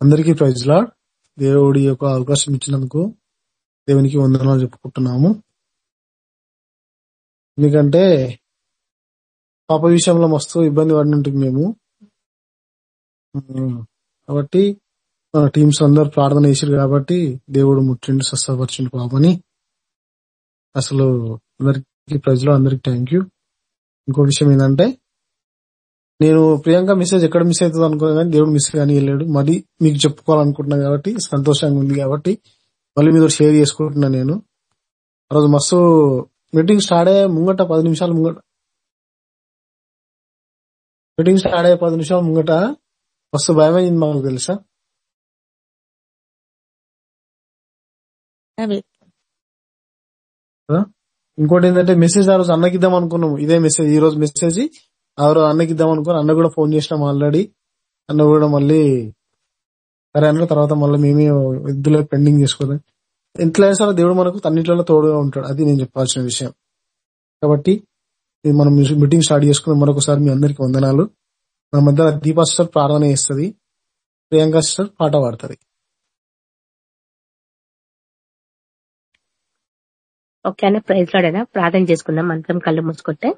అందరికీ ప్రైజ్ లా దేవుడి యొక్క అవకాశం ఇచ్చినందుకు దేవునికి వందనాలు చెప్పుకుంటున్నాము. ఎందుకంటే పాప విషయంలో మస్తు ఇబ్బంది పడినట్టు మేము. కాబట్టి మన టీమ్స్ అందరు ప్రార్థన చేసారు కాబట్టి దేవుడు ముట్టిండి స్వస్థపరిచిండు పాపని. అసలు అందరికి ప్రజలు అందరికి థ్యాంక్ యూ ఇంకో విషయం ఏంటంటే నేను ప్రియాంక మెసేజ్ ఎక్కడ మిస్ అవుతుంది అనుకున్నా కానీ దేవుడు మిస్ కానీ వెళ్ళాడు. మళ్ళీ మీకు చెప్పుకోవాలనుకుంటున్నాను కాబట్టి సంతోషంగా ఉంది కాబట్టి మళ్ళీ మీతో షేర్ చేసుకుంటున్నాను నేను. ఆ రోజు మస్తు మీటింగ్ స్టార్ట్ అయ్యే ముంగట పది నిమిషాలు ముంగట. మీటింగ్ స్టార్ట్ అయ్యే పది నిమిషాలు ముంగట మస్తు భయమైంది మాకు తెలుసా? ఇంకోటి ఏంటంటే మెసేజ్ ఆ రోజు అన్నకి ఇద్దాం అనుకున్నాము. ఇదే మెసేజ్ ఈ రోజు మెసేజ్ ఆ అన్నకి ఇద్దాం అనుకుని అన్న కూడా ఫోన్ చేసినాం ఆల్రెడీ. అన్న కూడా మళ్ళీ సరే అన్న తర్వాత మళ్ళీ మేమే ఇద్దరు పెండింగ్ చేసుకోదాం. ఎంతలో అయినా సరే దేవుడు మనకు తన్నిట్లలో తోడుగా ఉంటాడు. అది నేను చెప్పాల్సిన విషయం. కాబట్టి ఇది మనం మీటింగ్ స్టార్ట్ చేసుకుని మరొకసారి మీ అందరికి వందనాలు. మన మధ్య దీపా సిస్టర్ ప్రార్థన చేస్తుంది. ప్రియాంక సిస్టర్ పాట పాడుతుంది. ఓకే అన్న ప్రైజ్ లాడైనా ప్రార్థన చేసుకుందాం. మంత్రం కళ్ళు మూసుకుంటే.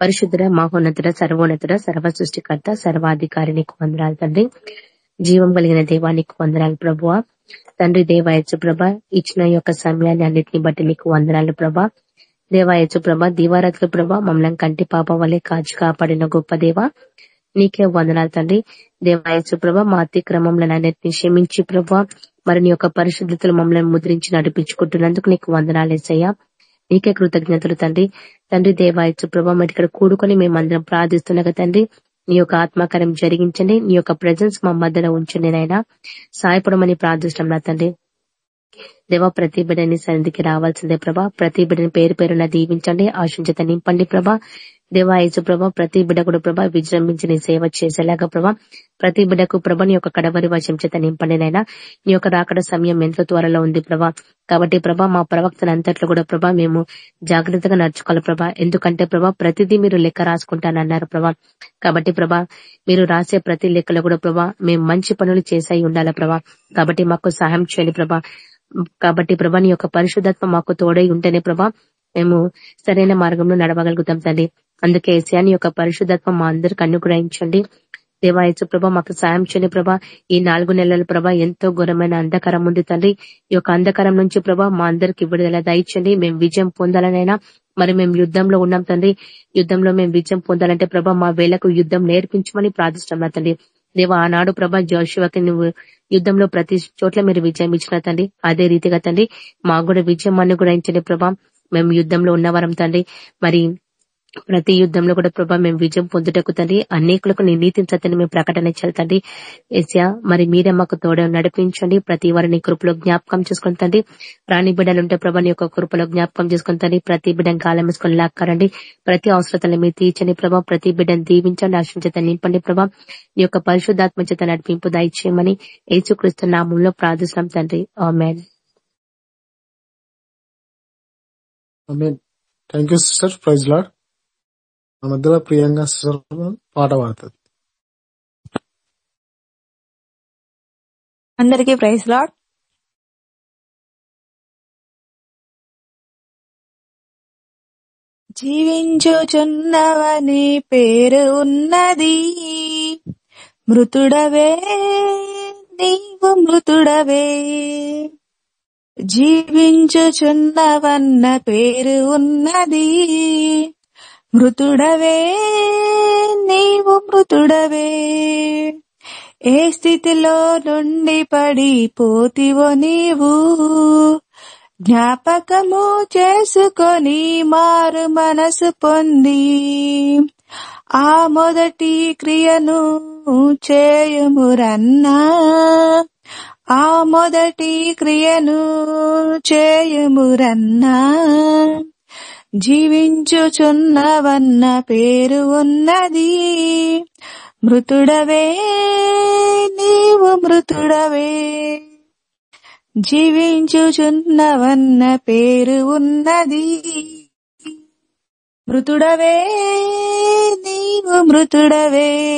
పరిశుద్ధుడ మహోన్నతుడ సర్వోన్నతుడ సర్వ సృష్టికర్త సర్వాధికారి నీకు వందనాలు తండ్రి. జీవం కలిగిన దేవానికి వందనాలు ప్రభువ. తండ్రి దేవాయచు ప్రభ ఇచ్చిన యొక్క సమయాన్ని అన్నిటిని బట్టి నీకు వందనాలు ప్రభా. దేవాయచు ప్రభ దీవారతుల ప్రభ మమ్మల్ని కంటి పాప వలె కాచి కాపాడిన గొప్ప దేవ. నీకే వందనాలు తండ్రి. దేవాయచు ప్రభ మా అతిక్రమంలో అన్నిటిని క్షమించి ప్రభ మరి నీ యొక్క పరిశుద్ధతలు మమ్మల్ని ముద్రించి నడిపించుకుంటున్నందుకు నీకు వందనాలు ఎసయ్యా నీకే కృతజ్ఞతలు తండ్రి. తండ్రి దేవాయచు ప్రభా మరి ఇక్కడ కూడుకొని మేమందరం ప్రార్థిస్తుండగా తండ్రి. నీ యొక్క ఆత్మకార్యం జరిగించండి. నీ యొక్క ప్రజెన్స్ మా మధ్యలో ఉంచండి నాయన. సాయపడమని ప్రార్థిస్తాం నా తండ్రి. దేవా ప్రతి బిడ్డని సన్నిధికి రావాల్సిందే ప్రభా. ప్రతి బిడ్డని పేరు పేరున దీవించండి. ఆశించత నింపండి ప్రభా. దేవా యేసు ప్రభా ప్రతి బిడకుడు కూడా ప్రభా విజృంభించి నీ సేవ చేసేలాగా ప్రభా ప్రతి బిడకు ప్రభ నీ యొక్క కడవరి వశం చేత నింపండి నీ యొక్క రాకడ సమయం ఎంతో త్వరలో ఉంది ప్రభా. కాబట్టి ప్రభా మా ప్రవక్తన అంతట్లో కూడా ప్రభా మేము జాగ్రత్తగా నడుచుకోవాలి ప్రభా. ఎందుకంటే ప్రభా ప్రతిదీ మీరు లెక్క రాసుకుంటానన్నారు ప్రభా. కాబట్టి ప్రభా మీరు రాసే ప్రతి లెక్కలో కూడా ప్రభా మేము మంచి పనులు చేసాయి ఉండాలి ప్రభా. కాబట్టి మాకు సహాయం చేయండి ప్రభా. కాబట్టి ప్రభా నీ యొక్క పరిశుద్ధత్వం మాకు తోడై ఉంటేనే ప్రభా మేము సరైన మార్గంలో నడవగలుగుతాం తండ్రి. అందుకే ఏసియాని యొక్క పరిశుద్ధత్వం మా అందరికి అనుగ్రహించండి. దేవాయచు ప్రభా మాకు సాయం చేయని ప్రభా. ఈ నాలుగు నెలల ప్రభా ఎంతో ఘోరమైన అంధకారం ఉంది తండ్రి. ఈ యొక్క అంధకారం నుంచి ప్రభా మా అందరికి విడుదల దయచండి మేము విజయం పొందాలనైనా మరి మేము యుద్ధంలో ఉన్నాం తండ్రి. యుద్ధంలో మేము విజయం పొందాలంటే ప్రభా మా వేళకు యుద్ధం నేర్పించమని ప్రార్థిస్తున్నాం తండ్రి. దేవ ఆనాడు ప్రభా జోషువకి నువ్వు యుద్ధంలో ప్రతి చోట్ల మీరు విజయం ఇచ్చిన తండ్రి. అదే రీతిగా తండ్రి మాకు కూడా విజయం అనుగ్రహించండి ప్రభా. మేము యుద్ధంలో ఉన్నవరం తండ్రి. మరి ప్రతి యుద్ధంలో కూడా ప్రభా మేము విజయం పొందుటకు తండ్రి. అనేకులకు నీ నీతిని సత్యని మేము ప్రకటన చెల్తండి ఏసియా మరి మీరే మాకు తోడ నడిపించండి. ప్రతి వారిని కృపలో జ్ఞాపకం చేసుకుని తండ్రి. రాణి బిడ్డలు ఉంటే ప్రభా నీ యొక్క కృపలో జ్ఞాపకం చేసుకుని తండ్రి. ప్రతి బిడ్డను కాలం వేసుకొని లాక్కరండి. ప్రతి అవసరతలు మీరు తీర్చండి ప్రభా. ప్రతి బిడ్డను దీవించండి. ఆశించేత నింపండి ప్రభా. నీ యొక్క పరిశుద్ధాత్మ చేత నడిపింపు దయచేయమని యేసుక్రీస్తు నామంలో ప్రార్థిస్తాం తండ్రి. Amen. Thank you sister praise Lord మన మధ్యలో ప్రియాంక సిస్టర్ పాట పాడుతుంది. అందరికీ ప్రైజ్ లాడ్ జీవించుచున్నవని పేరు ఉన్నది. మృతుడవే నీవు మృతుడవే. జీవించుచున్నవన్న పేరు ఉన్నది. మృతుడవే నీవు మృతుడవే. ఏ స్థితిలో నుండి పడిపోతివో నీవు. జ్ఞాపకము చేసుకొని మారు మనసు పొంది. ఆ మొదటి క్రియను చేయుమురన్నా. ఆ మొదటి క్రియను చేయుమురన్నా. జీవించుచున్నవన్న పేరు ఉన్నది. మృతుడవే నీవు మృతుడవే. జీవించుచున్నవన్న పేరు ఉన్నది. మృతుడవే నీవు మృతుడవే.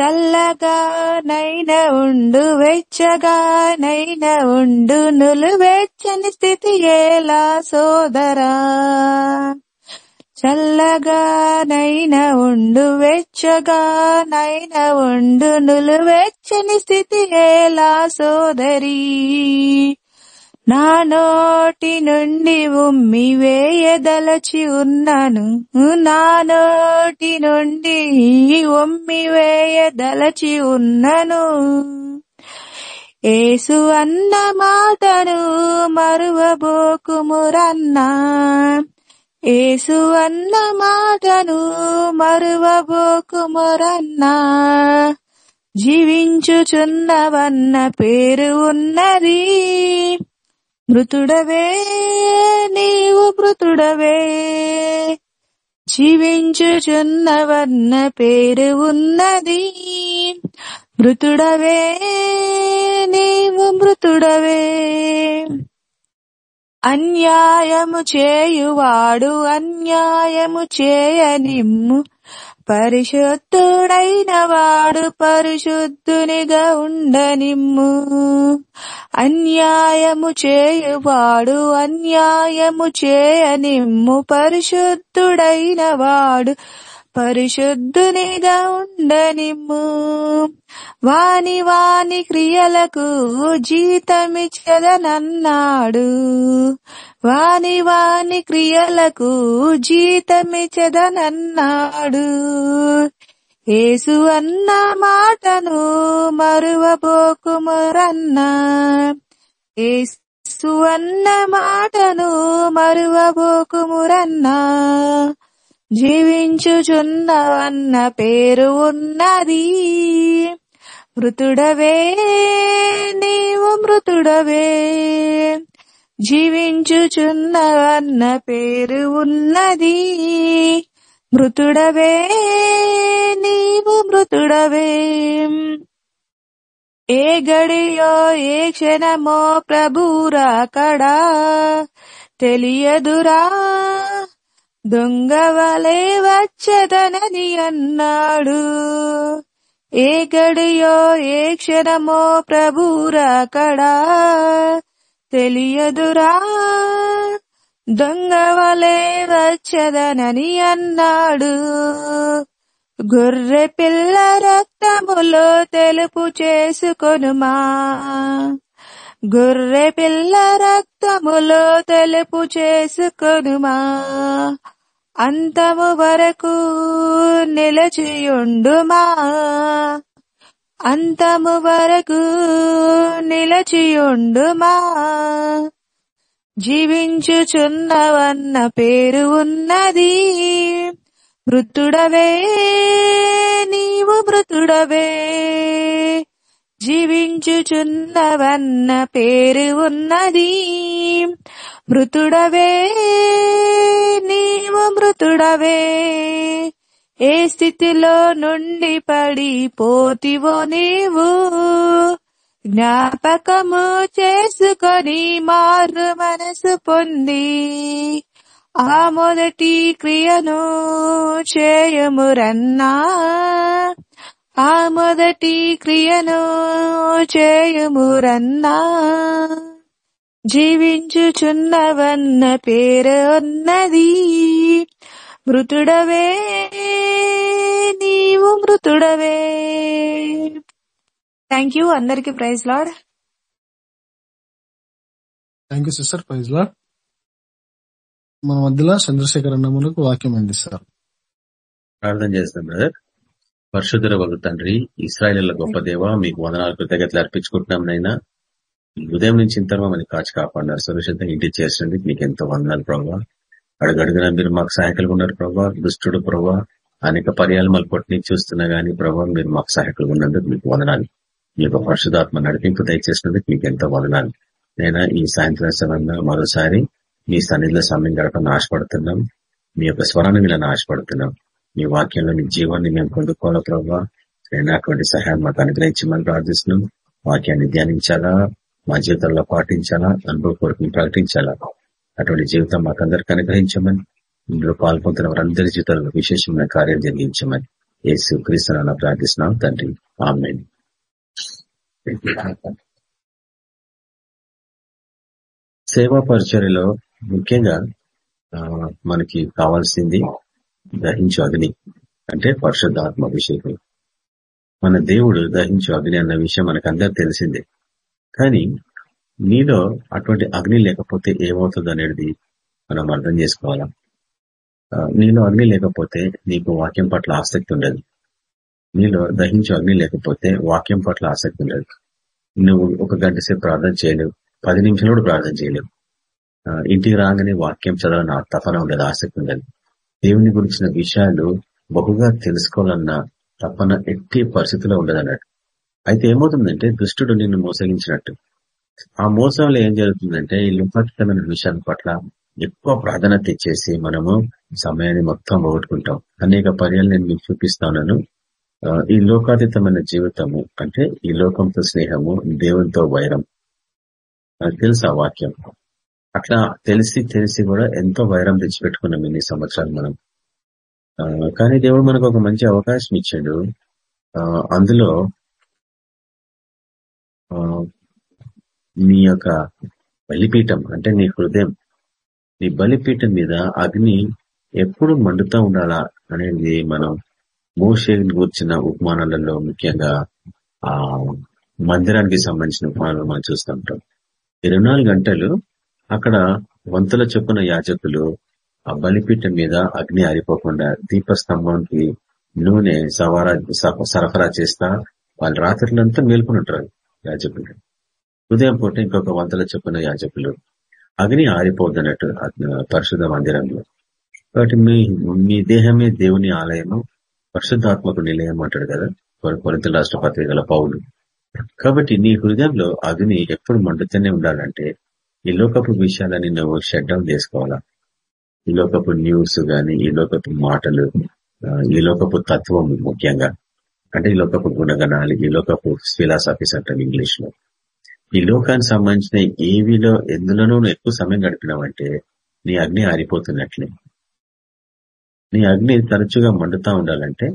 చల్లగా నైన ఉండు వెచ్చగా నైన ఉండు నులువెచ్చని స్థితి ఎలా సోదరా? చల్లగా నైన ఉండు వెచ్చగా నైన ఉండు నులువెచ్చని స్థితి ఎలా సోదరీ? నా నోటి నుండి ఉమ్మి వేయదలచి ఉన్నాను. నా నోటి నుండి ఉమ్మి వేయదలచి ఉన్నను. ఏసు అన్న మాటను మరువబోకుమురన్నా ఏసు అన్న మాటను మరువబోకుమురన్నా జీవించుచున్నవన్న పేరు ఉన్నది. మృతుడవే నీవు మృతుడవే. జీవించుచున్నవన్న పేరు ఉన్నది. మృతుడవే నీవు మృతుడవే. అన్యాయము చేయువాడు అన్యాయము చేయనిమ్ము. పరిశుద్ధుడైన వాడు పరిశుద్ధునిగా ఉండనిమ్ము. అన్యాయము చేయువాడు అన్యాయము చేయనిమ్ము. పరిశుద్ధుడైన వాడు పరిశుద్ధునిగా ఉండనిమ్ము. వాని వాని క్రియలకు జీతమిచ్చదనన్నాడు. వాని వాని క్రియలకు జీతమిచ్చదనన్నాడు. ఏసు అన్న మాటను మరువబోకుమరన్నా. ఏసు అన్న మాటను మరువబోకుమురన్నా. జీవించుచున్నవన్న పేరు ఉన్నది. మృతుడవే నీవు మృతుడవే. జీవించుచున్నవన్న పేరు ఉన్నది. మృతుడవే నీవు మృతుడవే. ఏ గడియో ఏ క్షణమో ప్రభురాకడా తెలియదురా. దొంగవలే వచ్చదనని అన్నాడు. ఏ గడియో ఏ క్షణమో ప్రభురాకడా తెలియదురా. దొంగవలే వచ్చదనని అన్నాడు. గొర్రె పిల్ల రక్తములో తెలుపు చేసుకొనుమా. గొర్రె పిల్ల రక్తములో తెలుపు చేసుకొనుమా. అంతము వరకు నిలచియుండుమా. అంతము వరకు నిలచియుండుమా. జీవించుచున్నవన్న పేరు ఉన్నది. మృతుడవే నీవు మృతుడవే. జీవించుచున్నవన్న పేరు ఉన్నది. మృతుడవే నీవు మృతుడవే. ఏ స్థితిలో నుండి పడిపోతివో నీవు. జ్ఞాపకము చేసుకొని మారు మనసు పొంది. ఆ మొదటి క్రియను చేయమురన్నా. ఆ మొదటి క్రియను చేయమురన్నా జీవించుచున్నవన్న పేరు ఉన్నది. మృతుడవే నీవు మృతుడవే. థ్యాంక్ యూ అందరికి praise Lord. Thank you sister praise Lord మన మధ్యలో చంద్రశేఖర్ అన్నములకు వాక్యం అందిస్తారు. ప్రార్థన చేస్తాం బ్రదర్ పరిశుద్ధుల వగు తండ్రి ఇస్రాయలీల గొప్ప దేవ మీకు వందనాలు కృతజ్ఞతలు అర్పించుకుంటున్నాం నైనా ఉదయం నుంచి ఇంత మమ్మల్ని కాచి కాపాడినారు. సురక్షితంగా ఇంటికి చేసినందుకు మీకు ఎంతో వందనాలు ప్రభావ అడుగడుగున మీరు మాకు సహాయకులుగా ఉన్నారు ప్రభావ దుష్టుడు ప్రభావ అనేక పర్యాలు మళ్ళీ కొట్టి చూస్తున్నా గానీ ప్రభావ మీరు మాకు సహాయకులుగా ఉన్నందుకు మీకు వందనాలు. మీ యొక్క పరిశుధాత్మ నడిపింపు దయచేసినందుకు మీకు ఎంతో వదనాలు. నేను ఈ సాయంత్రం సమయంలో మరోసారి మీ సన్నిధిలో సమయం గడపని ఆశపడుతున్నాం మీ యొక్క స్వరాన్ని వీళ్ళని ఆశపడుతున్నాం మీ వాక్యంలో నీ జీవాన్ని మేము పొందుకోవాలా ప్రభావ నేను అటువంటి సహాయం మాకు అనుగ్రహించమని ప్రార్థిస్తున్నాం వాక్యాన్ని ధ్యానించాలా? మా జీవితంలో పాటించాలా? అనుభవపూర్వకం ప్రకటించాలా? అటువంటి జీవితం మాకందరికి అనుగ్రహించమని ఇందులో పాల్పొందిన వారందరి జీవితంలో విశేషమైన కార్యం జరిగించమని యేసు క్రీస్తున్నా ప్రార్థిస్తున్నాం తండ్రి. ఆమె సేవా పరిచర్యలో ముఖ్యంగా ఆ, మనకి కావాల్సింది దహించు అగ్ని అంటే పరిశుద్ధాత్మ అభిషేకం. మన దేవుడు దహించు అగ్ని అన్న విషయం మనకు తెలిసిందే. కానీ నీలో అటువంటి అగ్ని లేకపోతే ఏమవుతుంది అనేది మనం అర్థం చేసుకోవాలా? నీలో అగ్ని లేకపోతే నీకు వాక్యం పట్ల ఆసక్తి ఉండదు. నీలో దహించు అగ్ని లేకపోతే వాక్యం పట్ల ఆసక్తి ఉండదు. నువ్వు ఒక గంట సేపు ప్రార్థన చేయలేవు. పది నిమిషాలు కూడా ప్రార్థన చేయలేవు. ఇంటికి రాగానే వాక్యం చదవాలని ఆ తపన ఉండదు ఆసక్తి ఉండదు. దేవుని గురించిన విషయాలు బహుగా తెలుసుకోవాలన్న తపన ఎట్టి పరిస్థితిలో ఉండదన్నట్టు అయితే ఏమవుతుందంటే దుష్టుడు నిన్ను మోసగించినట్టు. ఆ మోసంలో ఏం జరుగుతుందంటే ఈ లుంపటితమైన విషయాల పట్ల ఎక్కువ ప్రాధాన్యత ఇచ్చేసి మనము సమయాన్ని మొత్తం పోగొట్టుకుంటాం. అనేక పర్యాలు నేను మీకు చూపిస్తాను ఆ, ఈ లోకాతీతమైన జీవితము అంటే ఈ లోకంతో స్నేహము దేవునితో వైరం. నాకు తెలుసు ఆ వాక్యం? అట్లా తెలిసి తెలిసి కూడా ఎంతో వైరం తెచ్చిపెట్టుకున్నాం ఇన్ని సంవత్సరాలు మనం. ఆ, కానీ దేవుడు మనకు ఒక మంచి అవకాశం ఇచ్చాడు. ఆ, అందులో ఆ, నీ యొక్క బలిపీఠం అంటే నీ హృదయం నీ బలిపీఠం మీద అగ్ని ఎప్పుడు మండుతూ ఉండాలా అనేది మనం మోషేని కూర్చిన ఉపమానాలలో ముఖ్యంగా ఆ మందిరానికి సంబంధించిన ఉపమానాలు మనం చూస్తుంటాం ఇరవై నాలుగు గంటలు అక్కడ వంతుల చొప్పున యాజకులు ఆ బలిపీఠం మీద అగ్ని ఆరిపోకుండా దీపస్తంభంకి నూనె సవారా స- సరఫరా చేస్తా వాళ్ళు రాత్రులంతా మేల్కొని ఉంటారు యాజకులు. ఉదయం పూట ఇంకొక వంతుల చొప్పున యాజకులు అగ్ని ఆరిపోద్దన్నట్టు పరిశుద్ధ మందిరంలో. కాబట్టి మీ మీ దేహమే దేవుని ఆలయము పరిశుద్ధాత్మకు నిలయం అంటాడు కదా కొరింత రాష్ట్ర పత్రికల పౌలు. కాబట్టి నీ హృదయంలో అగ్ని ఎప్పుడు మండుతూనే ఉండాలంటే ఈ లోకపు విషయాలని నువ్వు షట్ చేసుకోవాలా? ఈ లోకపు న్యూస్ గాని ఈ లోకపు మాటలు ఈ లోకపు తత్వం ముఖ్యంగా అంటే ఈ లోకపు గుణగణాలు ఈ లోకపు ఫిలాసఫీస్ అంటాం ఇంగ్లీష్లో ఈ లోకానికి సంబంధించిన ఏవిలో ఎందులోనూ నువ్వు ఎక్కువ సమయం గడిపినావంటే నీ అగ్ని ఆరిపోతున్నట్లే. నీ అగ్ని తరచుగా మండుతా ఉండాలంటే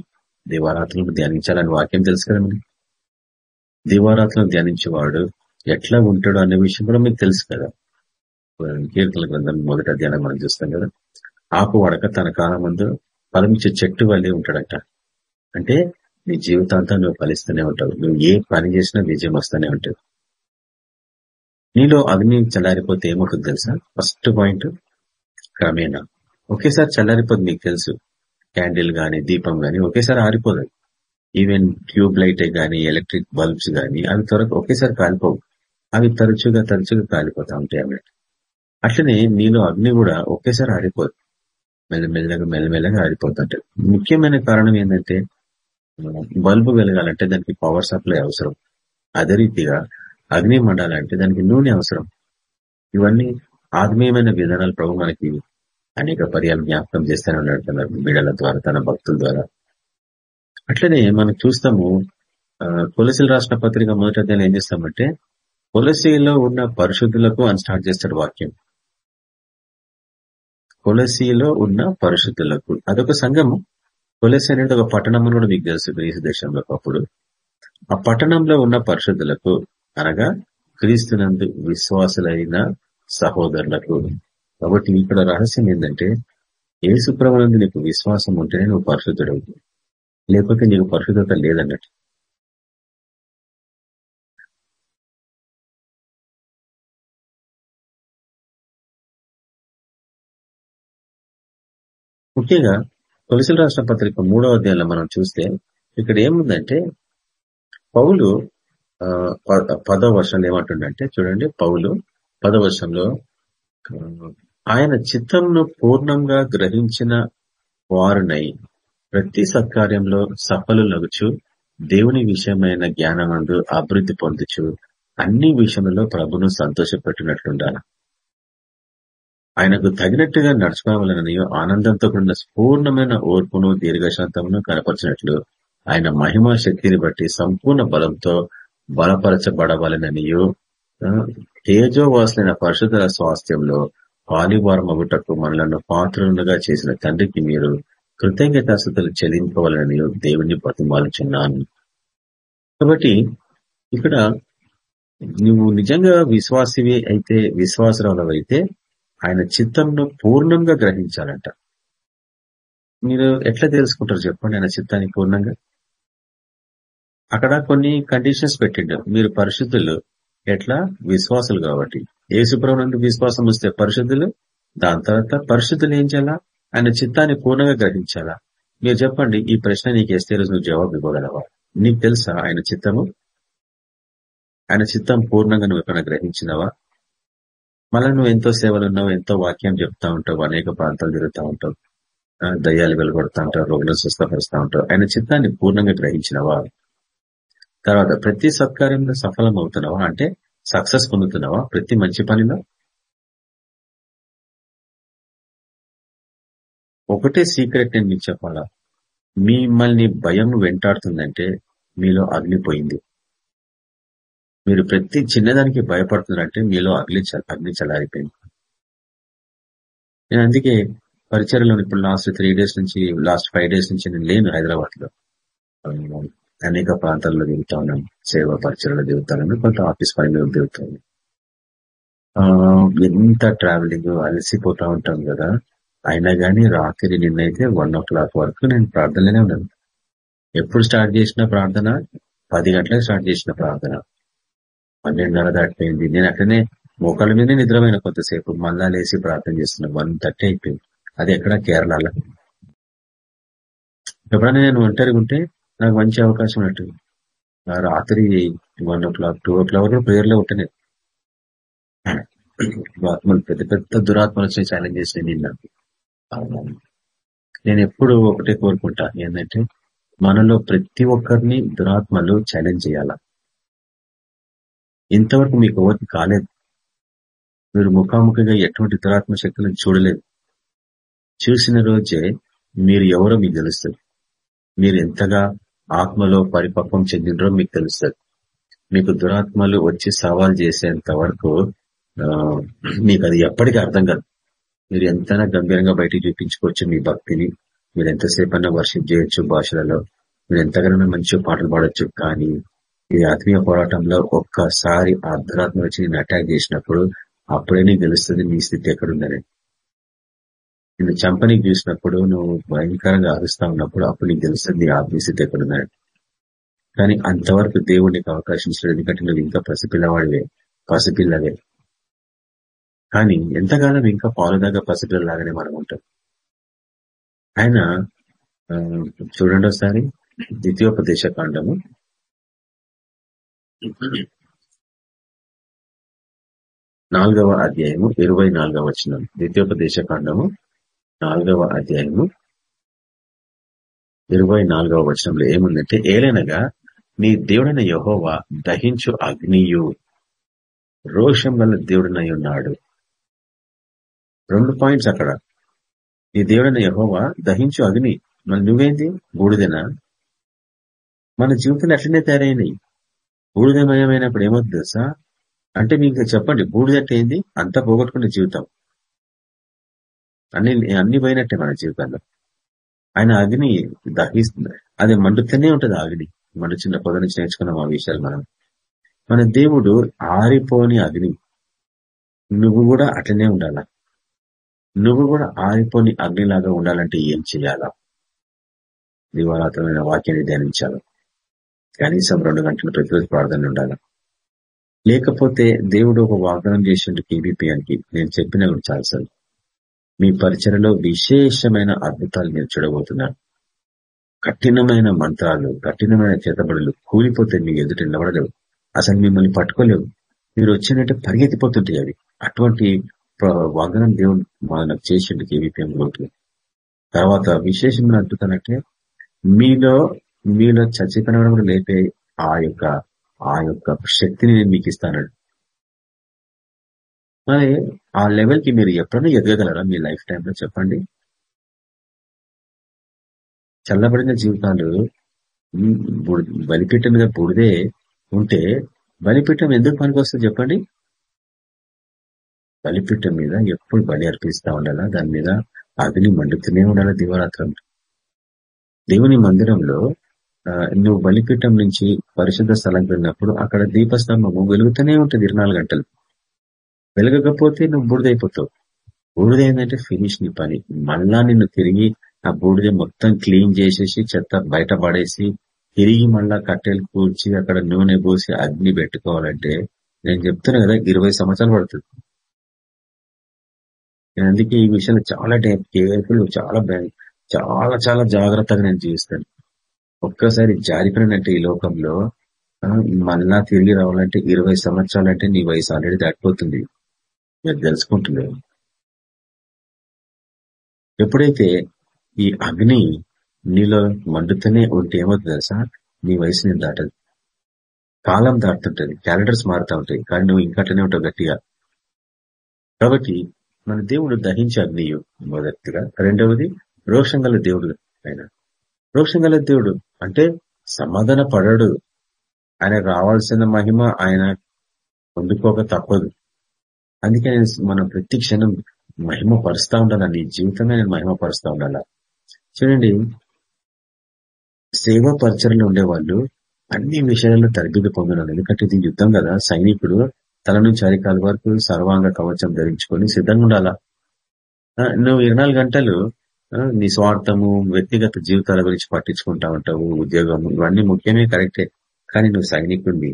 దివారాత్రులను ధ్యానించాలని వాక్యం తెలుసు కదా మనకి దివారాత్రులను ధ్యానించేవాడు ఎట్లా ఉంటాడు అనే విషయం కూడా మీకు తెలుసు కదా. కీర్తన గ్రంథం మొదటి అధ్యాయం మనం చూస్తాం కదా. ఆపు వడక తన కాలం ముందు ఫలమిచ్చే చెట్టు వల్లే ఉంటాడట. అంటే నీ జీవితాంతం నువ్వు ఫలిస్తూనే ఉంటావు. నువ్వు ఏ పని చేసినా విజయం వస్తూనే ఉంటుంది. నీలో అగ్ని చల్లారిపోతే ఏమవుతుంది తెలుసా? ఫస్ట్ పాయింట్ క్రమేణా. ఒకేసారి చల్లారిపోదు మీకు తెలుసు. క్యాండిల్ గాని దీపం గాని ఒకేసారి ఆరిపోదు. ఈవెన్ ట్యూబ్ లైట్ గాని ఎలక్ట్రిక్ బల్బ్స్ గాని అవి త్వరగా ఒకేసారి కాలిపోవు. అవి తరచుగా తరచుగా కాలిపోతా ఉంటాయి అన్నట్టు అట్లనే నీలో అగ్ని కూడా ఒకేసారి ఆరిపోదు. మెల్లమెల్లగా మెల్లమెల్లగా ఆరిపోతుంటాయి. ముఖ్యమైన కారణం ఏంటంటే బల్బు వెలగాలంటే దానికి పవర్ సప్లై అవసరం. అదే రీతిగా అగ్ని మండాలంటే దానికి నూనె అవసరం. ఇవన్నీ ఆత్మీయమైన విధానాలు ప్రభు మనకి అనేక పర్యాలు జ్ఞాపకం చేస్తూనే ఉన్నాడు తన బిడల ద్వారా తన భక్తుల ద్వారా. అట్లనే మనం చూస్తాము ఆ, రాసిన పత్రిక మొదటి ఏం చేస్తామంటే కొలసీలో ఉన్న పరిశుద్ధులకు అని స్టార్ట్ చేస్తాడు వాక్యం. కొలసీలో ఉన్న పరిశుద్ధులకు. అదొక సంఘము. కొలసి అనేది ఒక పట్టణం కూడా మీకు తెలుసు గ్రీసు దేశంలో అప్పుడు ఆ పట్టణంలో ఉన్న పరిశుద్ధులకు అనగా క్రీస్తునందు విశ్వాసులైన సహోదరులకు. కాబట్టి ఇక్కడ రహస్యం ఏంటంటే ఏ సుప్రభనందు నీకు విశ్వాసం ఉంటేనే నువ్వు పరిశుద్ధుడు లేకపోతే నీకు పరిశుద్ధత లేదన్నట్టు. ముఖ్యంగా తులసిల రాష్ట్ర పత్రిక మూడవ అధ్యాయంలో మనం చూస్తే ఇక్కడ ఏముందంటే పౌలు ఆ, పదవ వర్షంలో ఏమంటుండంటే చూడండి పౌలు పదవ వర్షంలో ఆయన చిత్తంను పూర్ణంగా గ్రహించిన వారునై ప్రతి సత్కార్యంలో సఫలులగుచు దేవుని విషయమైన జ్ఞానమందు అభివృద్ధి పొందుచు అన్ని విషయంలో ప్రభును సంతోషపెట్టినట్లుండాలి. ఆయనకు తగినట్టుగా నడుచుకోవాలని ఆనందంతో కూడిన పూర్ణమైన ఓర్పును దీర్ఘశాంతమును కనపరిచినట్లు ఆయన మహిమా శక్తిని బట్టి సంపూర్ణ బలంతో బలపరచబడవాలననియు తేజోవాసులైన పరిశుద్ధుల స్వాస్థ్యంలో పాలివారం అగుటకు మనలను పాత్రలుగా చేసిన తండ్రికి మీరు కృతజ్ఞతాస్థుతులు చెల్లింపవాలని దేవుణ్ణి బతిమాలుచున్నాను కాబట్టి ఇక్కడ నువ్వు నిజంగా విశ్వాసివి అయితే విశ్వాసరాలవైతే ఆయన చిత్తంను పూర్ణంగా గ్రహించాలంట. మీరు ఎట్లా తెలుసుకుంటారు చెప్పండి ఆయన చిత్తాన్ని పూర్ణంగా? అక్కడ కొన్ని కండిషన్స్ పెట్టిండు. మీరు పరిశుద్ధులు ఎట్లా? విశ్వాసులు కాబట్టి. ఏసుప్రభునందు విశ్వాసం వస్తే పరిశుద్ధులు దాని తర్వాత పరిశుద్ధులు ఏం చేయాలా? ఆయన చిత్తాన్ని పూర్ణంగా గ్రహించాలా? మీరు చెప్పండి ఈ ప్రశ్న నీకు వేస్తే రోజు నువ్వు జవాబు ఇవ్వగలవా? నీకు తెలుసా ఆయన చిత్తము? ఆయన చిత్తం పూర్ణంగా నువ్వు ఎక్కడ గ్రహించినవా? మళ్ళీ నువ్వు ఎంతో సేవలు ఉన్నావు ఎంతో వాక్యం చెప్తా ఉంటావు అనేక ప్రాంతాలు తిరుగుతూ ఉంటావు. దయ్యాలు వెలుగొడతా ఉంటావు రోగులను స్వస్థపరుస్తూ ఉంటావు ఆయన చిత్తాన్ని పూర్ణంగా గ్రహించినవా? తర్వాత ప్రతి సత్కార్యంలో సఫలం అవుతున్నావా అంటే సక్సెస్ పొందుతున్నావా ప్రతి మంచి పనిలో? ఒకటే సీక్రెట్ నేను మీకు చెప్పాలా? మిమ్మల్ని భయం వెంటాడుతుందంటే మీలో అగ్నిపోయింది మీరు ప్రతి చిన్నదానికి భయపడుతున్నారంటే మీలో అగ్ని అగ్ని చలారిపోయింది నేను అందుకే పరిచయలో ఇప్పుడు లాస్ట్ త్రీ డేస్ నుంచి లాస్ట్ ఫైవ్ డేస్ నుంచి నేను లేను హైదరాబాద్లో అనేక ప్రాంతాల్లో దిగుతా ఉన్నాను. సేవా పరిచయలో దిగుతాను కొంత ఆఫీస్ పనిలో మీద దిగుతాను ఎంత ట్రావెలింగ్ అలసిపోతా ఉంటాం కదా. అయినా కానీ రాత్రి నిన్నైతే వన్ ఓ క్లాక్ వరకు నేను ప్రార్థనలోనే ఉన్నాను. ఎప్పుడు స్టార్ట్ చేసిన ప్రార్థన పది గంటలకు స్టార్ట్ చేసిన ప్రార్థన. పన్నెండున్నర దాటిపోయింది. నేను అట్లనే మోకాళ్ళ మీదనే నిద్రమైన కొంతసేపు. మళ్ళా లేసి ప్రార్థన చేస్తున్నా. వన్ థర్టీ అయిపోయింది. అది ఎక్కడ? కేరళలో. ఎప్పుడైనా నేను ఒంటరిగా ఉంటే నాకు మంచి అవకాశం ఉన్నట్టు. రాత్రి one o'clock two o'clock వరకు ప్రేయర్లో ఉంటేనే ఆత్మలు పెద్ద పెద్ద దురాత్మలు వచ్చి ఛాలెంజ్ చేసిన నాకు నేను ఎప్పుడు ఒకటే కోరుకుంటా. ఏంటంటే మనలో ప్రతి ఒక్కరిని దురాత్మలు ఛాలెంజ్ చేయాలా? ఇంతవరకు మీకు ఓపిక కాలేదు. మీరు ముఖాముఖిగా ఎటువంటి దురాత్మ శక్తులను చూడలేదు. చూసిన రోజే మీరు ఎవరో మీకు తెలుస్తుంది. మీరు ఎంతగా ఆత్మలో పరిపక్వం చెందినరో మీకు తెలుస్తుంది. మీకు దురాత్మలు వచ్చి సవాల్ చేసేంత వరకు మీకు అది ఎప్పటికీ అర్థం కాదు. మీరు ఎంతైనా గంభీరంగా బయటికి చూపించుకోవచ్చు మీ భక్తిని. మీరు ఎంతసేపన్నా వర్షిప్ చేయొచ్చు భాషలలో. మీరు ఎంతగానో మంచి పాటలు పాడొచ్చు. కానీ ఈ ఆత్మీయ పోరాటంలో ఒక్కసారి అర్ధరాత్మ వచ్చి నేను అటాక్ చేసినప్పుడు అప్పుడే నీకు తెలుస్తుంది నీ స్థితి ఎక్కడుందని. నిన్ను చంపనీకి చూసినప్పుడు నువ్వు భయంకరంగా అరుస్తా ఉన్నప్పుడు అప్పుడు నీకు తెలుస్తుంది నీ ఆత్మీయ స్థితి ఎక్కడుందని. కానీ అంతవరకు దేవుడు నీకు అవకాశం ఇస్తాడు. ఎందుకంటే నువ్వు ఇంకా పసిపిల్లవాడివే పసిపిల్లవే. కానీ ఎంతకాలం ఇంకా పాలుదాగా పసిపిల్లలాగానే మనం ఉంటాం. ఆయన చూడండి ఒకసారి ద్వితీయోపదేశ కాండము. నాలుగవ అధ్యాయము ఇరవై నాలుగవ వచనం. ద్వితీయోపదేశ కాండము నాలుగవ అధ్యాయము ఇరవై నాలుగవ వచనంలో ఏముందంటే ఏలైనగా నీ దేవుడైన యహోవా దహించు అగ్నియు రోషం గల దేవుడినై ఉన్నాడు రెండు పాయింట్స్ అక్కడ. నీ దేవుడైన యహోవా దహించు అగ్ని మరి నువ్వేంది? బూడిదనా? మన జీవితాలు అట్లనే తయారైనాయి. బూడిదమయమైనప్పుడు ఏమవుతుంది తెలుసా? అంటే మీకు చెప్పండి బూడిదంటే ఏంది? అంతా పోగొట్టుకునే జీవితం. అన్ని అన్ని పోయినట్టే మన జీవితాల్లో. ఆయన అగ్ని దహిస్తుంది. అది మండుతూనే ఉంటుంది అగ్ని. మన చిన్న పొద నుంచి నేర్చుకున్నాం ఆ విషయాలు మనం. మన దేవుడు ఆరిపోని అగ్ని. నువ్వు కూడా అట్లనే ఉండాలా? నువ్వు కూడా ఆరిపోని అగ్నిలాగా ఉండాలంటే ఏం చేయాలా? దివారాత్రమైన వాక్యాన్ని ధ్యానించాలి? కనీసం రెండు గంటలు ప్రతిరోజు ప్రార్థన ఉండాలి. లేకపోతే దేవుడు ఒక వాగ్దానం చేసిండు కేబీపీఎన్కి నేను చెప్పిన కూడా చాలాసార్లు మీ పరిచయలో విశేషమైన అద్భుతాలు మీరు చూడబోతున్నారు. కఠినమైన మంత్రాలు కఠినమైన చేతబడులు కూలిపోతే మీ ఎదుట నిలబడలేవు. అసలు మిమ్మల్ని పట్టుకోలేవు. మీరు వచ్చినట్టు పరిగెత్తిపోతుంటాయి అవి. అటువంటి వాగ్దానం దేవుడు మనకు చేసిండు కేవీపీఎం లోకి తర్వాత విశేషమైన అద్భుతం అంటే మీలో మీలో చచ్చిపోయిన కూడా లేపే ఆ యొక్క ఆ యొక్క శక్తిని నేను మీకు ఇస్తానండి మరి ఆ లెవెల్కి మీరు ఎప్పుడైనా ఎదగగలరా మీ లైఫ్ టైంలో చెప్పండి? చల్లబడిన జీవితాలు బలిపీఠం మీద బుడిదే ఉంటే బలిపీఠం ఎందుకు పనికి వస్తుంది చెప్పండి? బలిపీఠం మీద ఎప్పుడు బలి అర్పిస్తా ఉండాలా? దాని మీద అగ్ని మండుతూనే ఉండాలా దివరాత్రం దేవుని మందిరంలో నువ్వు బలిపీఠం నుంచి పరిశుద్ధ స్థలంకి వెళ్ళినప్పుడు అక్కడ దీపస్తంభము వెలుగుతూనే ఉంటుంది ఇరవై గంటలు. వెలగకపోతే నువ్వు బూడిదైపోతావు. బూడిద ఏంటంటే ఫినిష్ నీ పని. మళ్ళా నిన్ను తిరిగి ఆ బూడిద మొత్తం క్లీన్ చేసేసి చెత్త బయట పడేసి తిరిగి మళ్ళా కట్టెలు కూర్చి అక్కడ నూనె పోసి అగ్ని పెట్టుకోవాలంటే నేను చెప్తున్నా కదా ఇరవై సంవత్సరాలు పడుతుంది. నేను అందుకే ఈ విషయంలో చాలా కేర్ఫుల్ చాలా చాలా చాలా జాగ్రత్తగా నేను జీవిస్తాను. ఒక్కసారి జారిపోయినట్టే ఈ లోకంలో మళ్ళా తిరిగి రావాలంటే ఇరవై సంవత్సరాలు అంటే నీ వయసు ఆల్రెడీ దాటిపోతుంది. మీరు తెలుసుకుంటున్నారు. ఎప్పుడైతే ఈ అగ్ని నీలో మండుతూనే ఉంటే ఏమవుతుంది తెలుసా? నీ వయసు నేను దాటదు. కాలం దాటుతుంటది. క్యాలెండర్స్ మారుతూ ఉంటాయి. కానీ నువ్వు ఇంకటనే ఉంటావు గట్టిగా. కాబట్టి మన దేవుడు దహించే అగ్నియు మొదటిగా. రెండవది రోషంగల దేవుడు ఆయన. రోషంగల దేవుడు. అంటే సమాధాన పడడు. ఆయన రావాల్సిన మహిమ ఆయన పొందుకోక తప్పదు. అందుకే నేను మనం ప్రతి క్షణం మహిమ పరుస్తూ ఉండాలి? నీ జీవితమే నేను మహిమ పరుస్తూ ఉండాలా? చూడండి. సేవా పరిచయలు ఉండేవాళ్ళు అన్ని విషయాలలో తరబిది పొందడం. ఎందుకంటే ఇది యుద్ధం కదా. సైనికుడు తల నుంచి అరికాల వరకు సర్వాంగ కవచం ధరించుకొని సిద్ధంగా ఉండాలా? నువ్వు ఇరవై గంటలు నీ స్వార్థము వ్యక్తిగత జీవితాల గురించి పట్టించుకుంటా ఉంటావు ఉద్యోగం ఇవన్నీ ముఖ్యమే కరెక్టే. కానీ నువ్వు సైనికుడివి.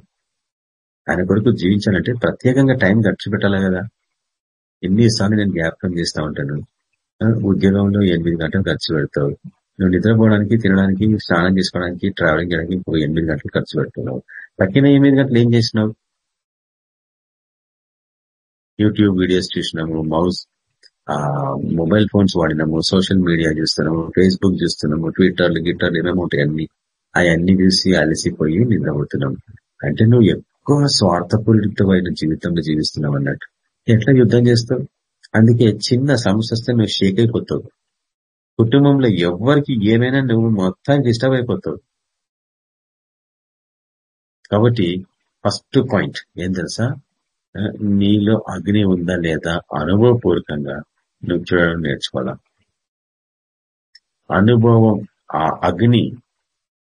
ఆయన కొడుకు జీవించాలంటే ప్రత్యేకంగా టైం ఖర్చు పెట్టాలి కదా. ఎన్నిసార్లు నేను జ్ఞాపకం చేస్తా ఉంటాను. ఉద్యోగంలో ఎనిమిది గంటలు ఖర్చు పెడతావు. నువ్వు నిద్రపోవడానికి తినడానికి స్నానం చేసుకోవడానికి ట్రావెలింగ్ చేయడానికి ఇంకో ఎనిమిది గంటలు ఖర్చు పెడుతున్నావు. తక్కిన ఎనిమిది గంటలు ఏం చేసినావు? యూట్యూబ్ వీడియోస్ చూసినాము మౌస్ మొబైల్ ఫోన్స్ వాడినాము సోషల్ మీడియా చూస్తున్నాము ఫేస్బుక్ చూస్తున్నాము ట్విట్టర్లు గిట్టర్లు ఏమేమి అన్ని. అవన్నీ చూసి అలసిపోయి నిద్రపోతున్నాం. అంటే నువ్వు ఎక్కువ స్వార్థపూరితమైన జీవితంలో జీవిస్తున్నావు అన్నట్టు. ఎట్లా యుద్ధం చేస్తావు? అందుకే చిన్న సమస్య వస్తే నువ్వు షేక్ అయిపోతావు. కుటుంబంలో ఎవరికి ఏమైనా నువ్వు మొత్తానికి డిస్టర్బ్ అయిపోతావు. కాబట్టి ఫస్ట్ పాయింట్ ఏం తెలుసా? నీలో అగ్ని ఉందా లేదా? అనుభవపూర్వకంగా నువ్వు చూడడం నేర్చుకోవాలా? అనుభవం ఆ అగ్ని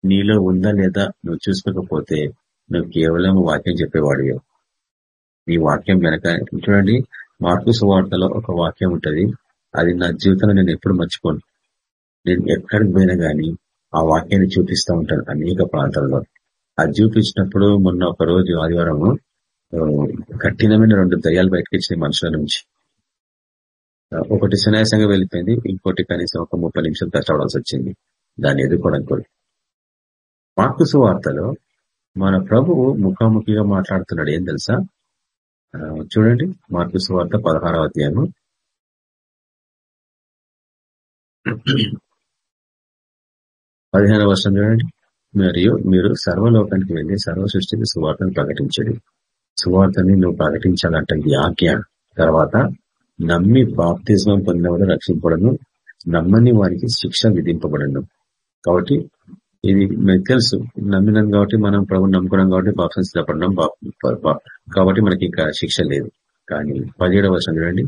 నీలో ఉందా లేదా నువ్వు చూసుకోకపోతే నువ్వు కేవలం వాక్యం చెప్పేవాడివి. నీ వాక్యం వెనక చూడండి మార్పు సువార్తలో ఒక వాక్యం ఉంటుంది. అది నా జీవితంలో నేను ఎప్పుడు మర్చిపోను. నేను ఎక్కడికి పోయినా గానీ ఆ వాక్యాన్ని చూపిస్తా ఉంటాను అనేక ప్రాంతాల్లో. అది చూపించినప్పుడు మొన్న ఒక రోజు ఆదివారం కఠినమైన రెండు దయ్యాలు బయటకు వచ్చినాయి మనుషుల నుంచి. ఒకటి సునాయాసంగా వెళ్ళిపోయింది. ఇంకోటి కనీసం ఒక ముప్పై నిమిషాలు కష్టపడాల్సి వచ్చింది. దాన్ని ఎదుర్కోవడానికి కూడా. మార్కు సువార్తలో మన ప్రభువు ముఖాముఖిగా మాట్లాడుతున్నాడు. ఏం తెలుసా? చూడండి. మార్కు సువార్త పదహారవ అధ్యాయము. పదిహేను వర్షం చూడండి. మరియు మీరు సర్వలోకానికి వెళ్ళి సర్వ సృష్టికి సువార్తను ప్రకటించండి. సువార్తని నువ్వు ప్రకటించాలంటే ఇది ఆజ్ఞ. తర్వాత నమ్మి బాప్తిజం పొందినవాడు రక్షింపడను నమ్మని వారికి శిక్ష విధింపబడను. కాబట్టి ఇది మీకు తెలుసు నమ్మినాం కాబట్టి మనం ప్రభు నమ్ముకున్నాం కాబట్టి బాప్సం స్థిరపడినాం కాబట్టి మనకి ఇంకా శిక్ష లేదు. కానీ పదిహేడవ వర్షం చూడండి.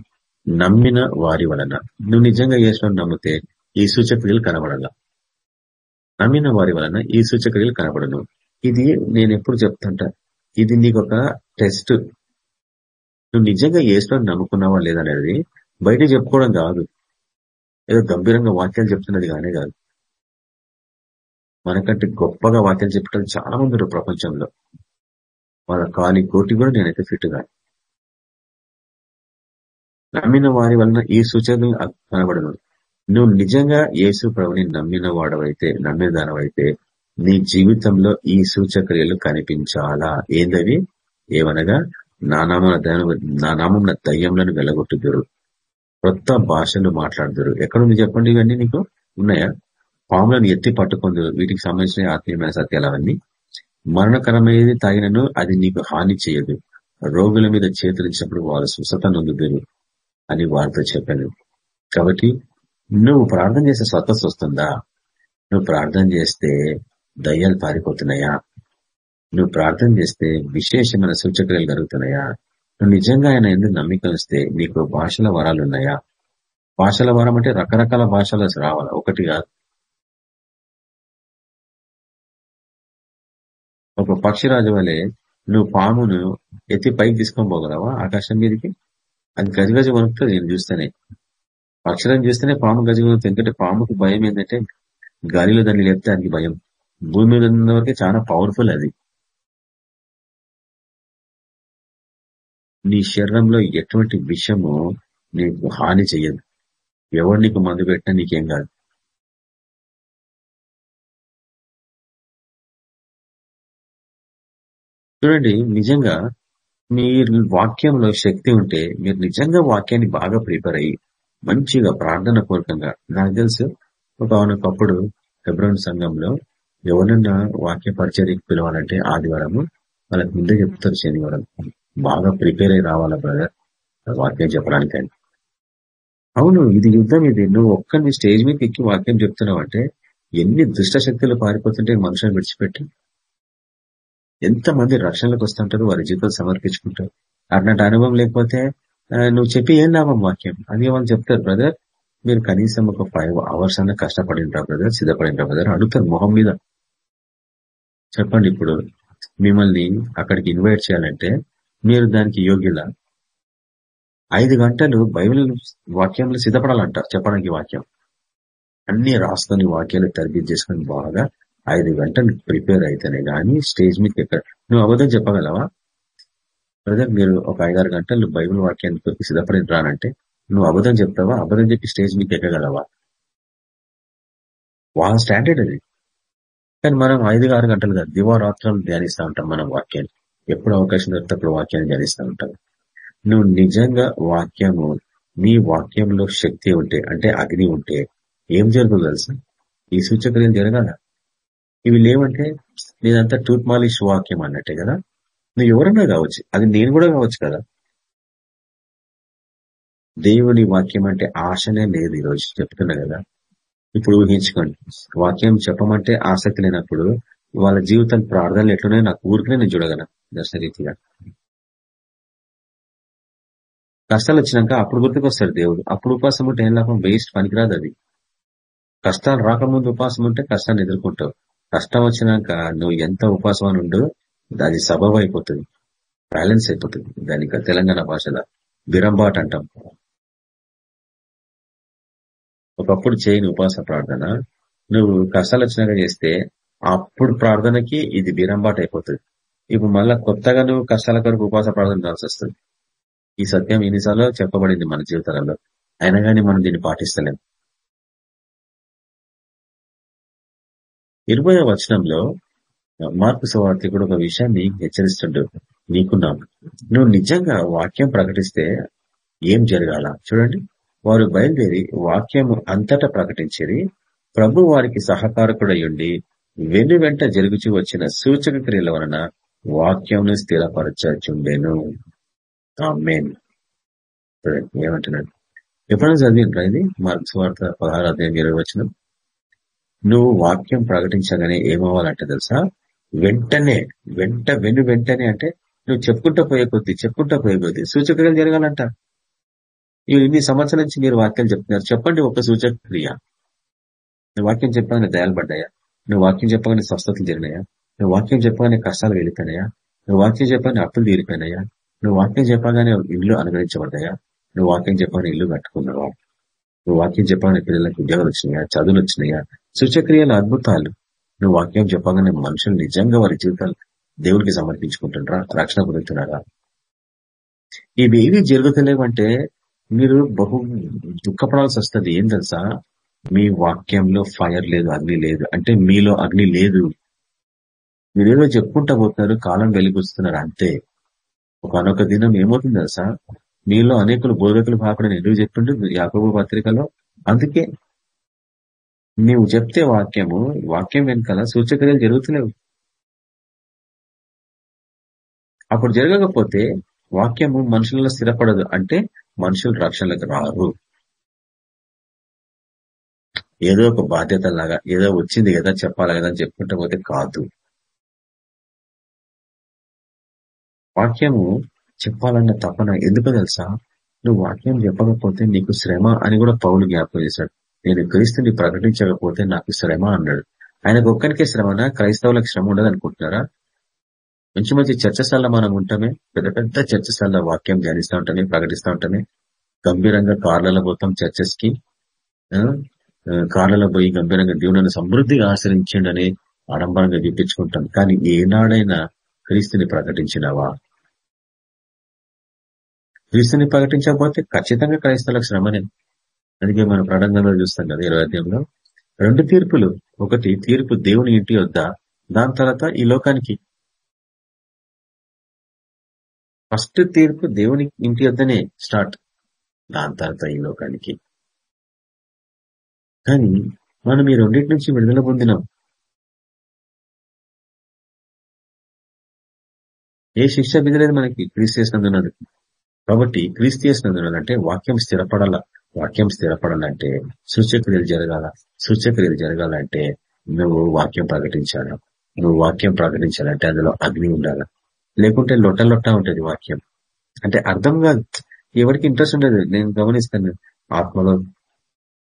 నమ్మిన వారి వలన. నువ్వు నిజంగా యేసును నమ్మితే ఈ సూచక్రియలు కనబడాల. నమ్మిన వారి వలన ఈ సూచక్రియలు కనబడను. ఇది నేను ఎప్పుడు చెప్తుంటా? ఇది నీకు ఒక టెస్ట్. నువ్వు నిజంగా యేసును నమ్ముకున్నావా లేదనేది బయట చెప్పుకోవడం కాదు. ఏదో గంభీరంగా వాక్యాలు చెప్తున్నది కానే కాదు. మనకంటే గొప్పగా వాక్యాలు చెప్పేటప్పుడు చాలా మంది ఉన్నారు ప్రపంచంలో. వాళ్ళ కాలి కోటి కూడా నేనైతే ఫిట్ నమ్మిన వారి వలన ఈ సూచనలు కనబడను. నువ్వు నిజంగా యేసు ప్రభుని నమ్మిన వాడవైతే నమ్మినదానవైతే నీ జీవితంలో ఈ సూచక్రియలు కనిపించాలా? ఏందవి ఏమనగా నా నామన నా నామం దయ్యంలను వెలగొట్టుదురు. కొత్త భాషలు మాట్లాడుదురు. ఎక్కడుంది చెప్పండి ఇవన్నీ నీకు? ఉన్నాయా? పాములను ఎత్తి పట్టుకుందరు. వీటికి సంబంధించిన ఆత్మీయమైన సత్యాలు అవన్నీ. మరణకరమైనది తాగినను అది నీకు హాని చేయదు. రోగుల మీద చేతులిచ్చినప్పుడు వారు స్వస్థత నొందుదురు అని వారితో చెప్పాను. కాబట్టి నువ్వు ప్రార్థన చేస్తే స్వత వస్తుందా? నువ్వు ప్రార్థన చేస్తే దయ్యాలు పారిపోతున్నాయా? నువ్వు ప్రార్థన చేస్తే విశేషమైన సూచక్రియలు జరుగుతున్నాయా? నువ్వు నిజంగా ఆయన ఎందుకు నమ్మిక వస్తే నీకు భాషల వరాలు ఉన్నాయా? భాషల వరం అంటే రకరకాల భాషలు రావాలి ఒకటి కాదు. ఒక పక్షిరాజు వలె నువ్వు పామును ఎత్తి పైకి తీసుకొని పోగలవా ఆకాశం మీదకి? అది గజగజ వణుకుతుంది నేను చూస్తేనే. పక్షులను చూస్తేనే పాము గజ వణుకుతుంది. ఎందుకంటే పాముకు భయం ఏంటంటే గాలిలో దాన్ని లేపితే దానికి భయం. భూమి మీద ఉన్న వరకే చాలా పవర్ఫుల్ అది. నీ శరీరంలో ఎటువంటి విషయము నీకు హాని చెయ్యదు. ఎవరు నీకు మందు పెట్టినా నీకేం కాదు. చూడండి నిజంగా మీ వాక్యంలో శక్తి ఉంటే మీరు నిజంగా వాక్యాన్ని బాగా ప్రిపేర్ అయ్యి మంచిగా ప్రార్థన పూర్వకంగా నాకు తెలుసు ఒక ఒకప్పుడు ఫిబ్రవరి సంఘంలో ఎవరన్నా వాక్య పరిచర్యకు పిలవాలంటే ఆదివారము వాళ్ళకి ముందే చెప్తారు శనివారం. బాగా ప్రిపేర్ అయి రావాలా బ్రదర్ వాక్యం చెప్పడానికని. అవును ఇది యుద్ధం ఇది. నువ్వు ఒక్కరిని స్టేజ్ మీద ఎక్కి వాక్యం చెప్తున్నావు అంటే ఎన్ని దుష్ట శక్తులు పారిపోతుంటే మనుషులను విడిచిపెట్టి. ఎంతమంది రక్షణలకు వస్తుంటారు వారి జీవితాలు సమర్పించుకుంటారు. అట్లాంటి అనుభవం లేకపోతే నువ్వు చెప్పి ఏం లాభం వాక్యం? అని వాళ్ళు చెప్తారు బ్రదర్ మీరు కనీసం ఒక ఫైవ్ అవర్స్ అన్న కష్టపడినరా బ్రదర్ సిద్ధపడినరా బ్రదర్ అడుగుతారు మొహం మీద. చెప్పండి ఇప్పుడు మిమ్మల్ని అక్కడికి ఇన్వైట్ చేయాలంటే మీరు దానికి యోగ్యుల ఐదు గంటలు బైబిల్ వాక్యంలో సిద్ధపడాలంటారు చెప్పడానికి వాక్యం. అన్ని రాసుకొని వాక్యాలు తరబిది చేసుకొని బాగా ఐదు గంటలు ప్రిపేర్ అయితేనే కానీ స్టేజ్ మీద ఎక్కడ నువ్వు అబద్ధం చెప్పగలవా? బ్రదర్ మీరు ఒక ఐదారు గంటలు బైబిల్ వాక్యానికి సిద్ధపడి రానంటే నువ్వు అబద్ధం చెప్తావా? అబద్ధం చెప్పి స్టేజ్ మీకు ఎక్కగలవా? వాళ్ళ స్టాండర్డ్ అది. కానీ మనం ఐదు ఆరు గంటలుగా దివారాత్రాలు ధ్యానిస్తూ ఉంటాం మనం వాక్యాన్ని. ఎప్పుడు అవకాశం దొరికినప్పుడు వాక్యాన్ని ధ్యానిస్తూ ఉంటావు నువ్వు నిజంగా వాక్యము నీ వాక్యంలో శక్తి ఉంటే అంటే అగ్ని ఉంటే ఏం జరుగుతుంది తెలుసా? ఈ సూచకలు జరగాల? ఇవి లేవంటే నేనంతా టూత్ మాలిష్ వాక్యం అన్నట్టే కదా? నువ్వు ఎవరన్నా కావచ్చు అది నేను కూడా కావచ్చు కదా? దేవుని వాక్యం అంటే ఆశనే లేదు ఈరోజు చెప్తున్నా కదా? ఇప్పుడు ఊహించుకోండి వాక్యం చెప్పమంటే ఆసక్తి లేనప్పుడు వాళ్ళ జీవితం ప్రార్థనలు ఎట్లున్నాయో నాకు ఊరికనే నేను చూడగలను. దర్శనరీతిగా కష్టాలు వచ్చినాక అప్పుడు గుర్తుకొస్తాడు దేవుడు. అప్పుడు ఉపాసం ఉంటే ఏం లాభం? వేస్ట్ పనికిరాదు అది. కష్టాలు రాకముందు ఉపాసం ఉంటే కష్టాన్ని ఎదుర్కొంటావు. కష్టం వచ్చినాక నువ్వు ఎంత ఉపాసం ఉండు అది సబబ్ అయిపోతుంది. బ్యాలెన్స్ అయిపోతుంది. దానికి తెలంగాణ భాషలో బిరంబాట్ అంటాం. ఒకప్పుడు చేయని ఉపాస ప్రార్థన. నువ్వు కష్టాలు వచ్చినాక చేస్తే అప్పుడు ప్రార్థనకి ఇది బిరంబాట్ అయిపోతుంది. ఇప్పుడు మళ్ళా కొత్తగా నువ్వు కష్టాల కొరకు ఉపాస ప్రార్థన కావాల్సి వస్తుంది. ఈ సత్యం ఎన్నిసార్లు చెప్పబడింది మన జీవితాలలో. అయినా కానీ మనం దీన్ని పాటిస్తలేం. ఇరవై వచనంలో మార్పు కూడా ఒక విషయాన్ని హెచ్చరిస్తుండు. నీకున్నాను నువ్వు నిజంగా వాక్యం ప్రకటిస్తే ఏం జరగాల? చూడండి. వారు బయలుదేరి వాక్యం అంతటా ప్రకటించేది ప్రభు వారికి సహకారకుడయుండి వెను వెంట జరుగుచూ వచ్చిన సూచక క్రియల వలన వాక్యంను స్థిరపరచుండేను ఏమంటున్నాడు? ఎప్పుడైనా చదివిండ్రా ఇది మార్క్స్ వార్త పదహారు అధ్యాయం ఇరవై వచ్చిన నువ్వు వాక్యం ప్రకటించగానే ఏమవ్వాలంటే తెలుసా? వెంటనే వెంట వెను వెంటనే అంటే నువ్వు చెప్పుకుంటా పోయే కొద్ది చెప్పుకుంటూ పోయే కొద్ది సూచక్రియలు జరగాలంట. ఇన్ని సంవత్సరాల నుంచి మీరు వాక్యాలు చెప్తున్నారు. చెప్పండి ఒక సూచక క్రియ. వాక్యం చెప్పాలని దయాలు పడ్డాయా? నువ్వు వాక్యం చెప్పగానే స్వస్థతలు జరిగినాయా? నువ్వు వాక్యం చెప్పగానే కష్టాలు వెళ్ళిపోయినాయా? నువ్వు వాక్యం చెప్పగానే అప్పులు తీరిపోయినాయా? నువ్వు వాక్యం చెప్పగానే ఇల్లు అనుగ్రహించబడ్డాయా? నువ్వు వాక్యం చెప్పగానే ఇల్లు కట్టుకున్నావా? నువ్వు వాక్యం చెప్పగానే పిల్లలకు ఉద్యోగాలు వచ్చినాయా? చదువులు వచ్చినాయా? సూచక్రియల అద్భుతాలు. నువ్వు వాక్యం చెప్పగానే మనుషులు నిజంగా వారి జీవితాలు దేవుడికి సమర్పించుకుంటున్నారా? రక్షణ పొందుతున్నారా? ఇవి ఏవి జరుగుతలేవంటే మీరు బహు దుఃఖపడాల్సి వస్తుంది. ఏం తెలుసా? మీ వాక్యంలో ఫైర్ లేదు అగ్ని లేదు. అంటే మీలో అగ్ని లేదు. మీరేదో చెప్పుకుంటా పోతున్నారు కాలం వెలిగిస్తున్నారు అంతే. ఒకనొక దినం ఏమవుతుంది తెలుసా? మీలో అనేకులు బోధకులు కాకుండా ఎందుకు చెప్పిండు? యాకబు పత్రికలో? అందుకే నీవు చెప్తే వాక్యము వాక్యం వెనకాల సూచక్రియలు జరుగుతలేవు. అప్పుడు జరగకపోతే వాక్యము మనుషులలో స్థిరపడదు. అంటే మనుషులు రక్షణలకు రారు. ఏదో ఒక బాధ్యత లాగా ఏదో వచ్చింది కదా చెప్పాలి కదా అని చెప్పుకుంటూ పోతే కాదు. వాక్యము చెప్పాలన్న తపన ఎందుకు తెలుసా? నువ్వు వాక్యం చెప్పకపోతే నీకు శ్రమ అని కూడా పౌలు జ్ఞాపకం చేశాడు. నేను క్రీస్తుని ప్రకటించకపోతే నాకు శ్రమ అన్నాడు. ఆయనకు ఒక్కరికే శ్రమనా? క్రైస్తవులకు శ్రమ ఉండదు అనుకుంటున్నారా? మంచి మంచి చర్చశాల మనం ఉంటామే. పెద్ద పెద్ద చర్చశాల వాక్యం ధ్యానిస్తూ ఉంటామే ప్రకటిస్తూ ఉంటామే. గంభీరంగా కార్లలో పోతాం చర్చెస్కి కార్లలో పోయి గంభీరంగా దేవుని సమృద్ధిగా ఆశ్రయించిండని ఆడంబరంగా చూపించుకుంటాం కానీ ఏనాడైనా క్రీస్తుని ప్రకటించినవా? క్రీస్తుని ప్రకటించకపోతే ఖచ్చితంగా క్రైస్తవులకు శ్రమనే. అందుకే మనం ప్రణంగంలో చూస్తాం కదా ఇరవై అధ్యాయంలో. రెండు తీర్పులు. ఒకటి తీర్పు దేవుని ఇంటి వద్ద దాని తర్వాత ఈ లోకానికి. ఫస్ట్ తీర్పు దేవుని ఇంటి వద్దనే స్టార్ట్. దాని తర్వాత ఈ లోకానికి. కానీ మనం ఈ రెండింటి నుంచి విడుదల పొందినాం. ఏ శిక్ష విధలేదు మనకి క్రీస్తు చేసినందున్నది కాబట్టి క్రీస్తు చేసినందున్నదంటే వాక్యం స్థిరపడాల. వాక్యం స్థిరపడాలంటే సూచక్రియలు జరగాల. సూచక్రియలు జరగాలంటే నువ్వు వాక్యం ప్రకటించాల. నువ్వు వాక్యం ప్రకటించాలంటే అందులో అగ్ని ఉండాల. లేకుంటే లొట్ట లొట్ట ఉంటుంది వాక్యం. అంటే అర్థం కాదు. ఎవరికి ఇంట్రెస్ట్ ఉండదు. నేను గమనిస్తాను. ఆత్మలో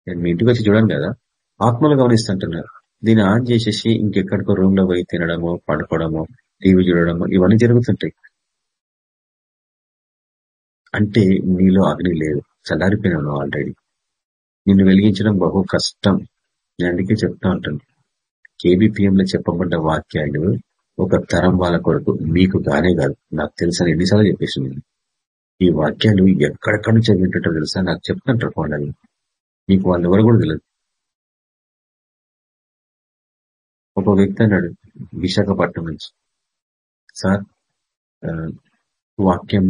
నేను మీ ఇంటికి వచ్చి చూడండి కదా. ఆత్మలు గమనిస్తుంటున్నారు. దీన్ని ఆన్ చేసేసి ఇంకెక్కడికో రూమ్లో పోయి తినడము పడుకోవడము టీవీ చూడడము ఇవన్నీ జరుగుతుంటాయి. అంటే నీలో అగ్ని లేదు. చల్లారిపోయినాను ఆల్రెడీ. నిన్ను వెలిగించడం బహు కష్టం. నేను అందుకే చెప్తా ఉంటాను. కేబిపిఎం లో చెప్పబడ్డ వాక్యాలు ఒక తరం వాళ్ళ కొరకు మీకు గానే కాదు. నాకు తెలుసని ఎన్నిసార్లు చెప్పేసి నేను ఈ వాక్యాలు ఎక్కడెక్కడ నుంచి చదివింటుంటో తెలుసా? నాకు చెప్తుంటారు కొండలు. మీకు వాళ్ళు ఎవరు కూడా తెలియదు. ఒక వ్యక్తి అన్నాడు విశాఖపట్నం నుంచి. సార్ వాక్యం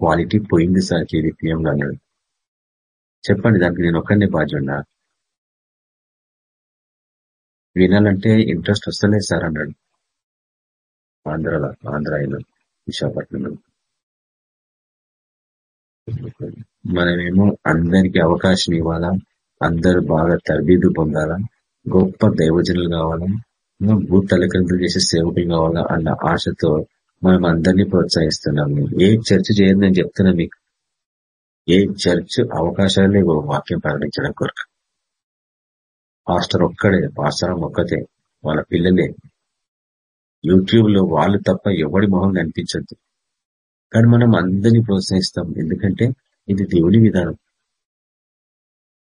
క్వాలిటీ పోయింది సార్ కేవీపీఎంలో అన్నాడు. చెప్పండి దానికి నేను ఒక్కడనే బాధ్యున్నా వినాలంటే ఇంట్రెస్ట్ వస్తలేదు సార్ అన్నాడు. ఆంధ్రలో ఆంధ్ర అయిన విశాఖపట్నంలో. మనమేమో అందరికి అవకాశం ఇవ్వాలా? అందరు బాగా తరబీదు పొందాలా? గొప్ప దైవజనులు కావాలా? భూ తలకిందులు చేసే సేవకులు కావాలా? అన్న ఆశతో మనం అందరినీ ప్రోత్సహిస్తున్నాము ఏ చర్చ చేయదు నేను చెప్తున్నా మీకు. ఏ చర్చ్ అవకాశాలు లేవు వాక్యం ప్రకటించడం కొరకు. పాస్టర్ ఒక్కడే పాస్టరం ఒక్కతే వాళ్ళ పిల్లలే. యూట్యూబ్లో వాళ్ళు తప్ప ఎవడి మొహం కనిపించద్దు కానీ మనం అందరినీ ప్రోత్సహిస్తాం. ఎందుకంటే ఇది దేవుని విధానం.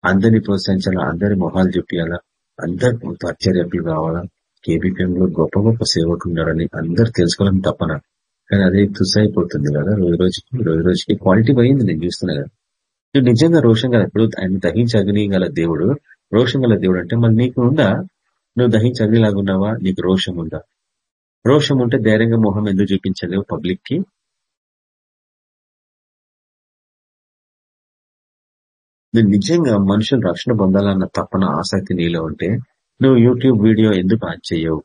అందరినీ ప్రోత్సహించాలా? అందరి మొహాలు చూపించాలా అందరు ఆశ్చర్యకులు కావాలా కేబీపీఎంలో గొప్ప గొప్ప సేవకులు ఉన్నారని అందరు తెలుసుకోవాలని తప్పన. కానీ అదే తుసైపోతుంది కదా? రోజు రోజుకి రోజు రోజుకి క్వాలిటీ పోయింది నేను చూస్తున్నా కదా. నువ్వు నిజంగా రోషం గల ఇప్పుడు ఆయన దహించగ్ని గల దేవుడు. రోషం గల దేవుడు అంటే మళ్ళీ నీకు ఉందా? నువ్వు దహించి ఉన్నావా? నీకు రోషం ఉందా? రోషం ఉంటే ధైర్యంగా మొహం ఎందుకు చూపించలేవు పబ్లిక్కి నువ్వు నిజంగా మనుషులు రక్షణ పొందాలన్న తప్పన ఆసక్తి నీలో ఉంటే నువ్వు యూట్యూబ్ వీడియో ఎందుకు ఆన్ చేయవు?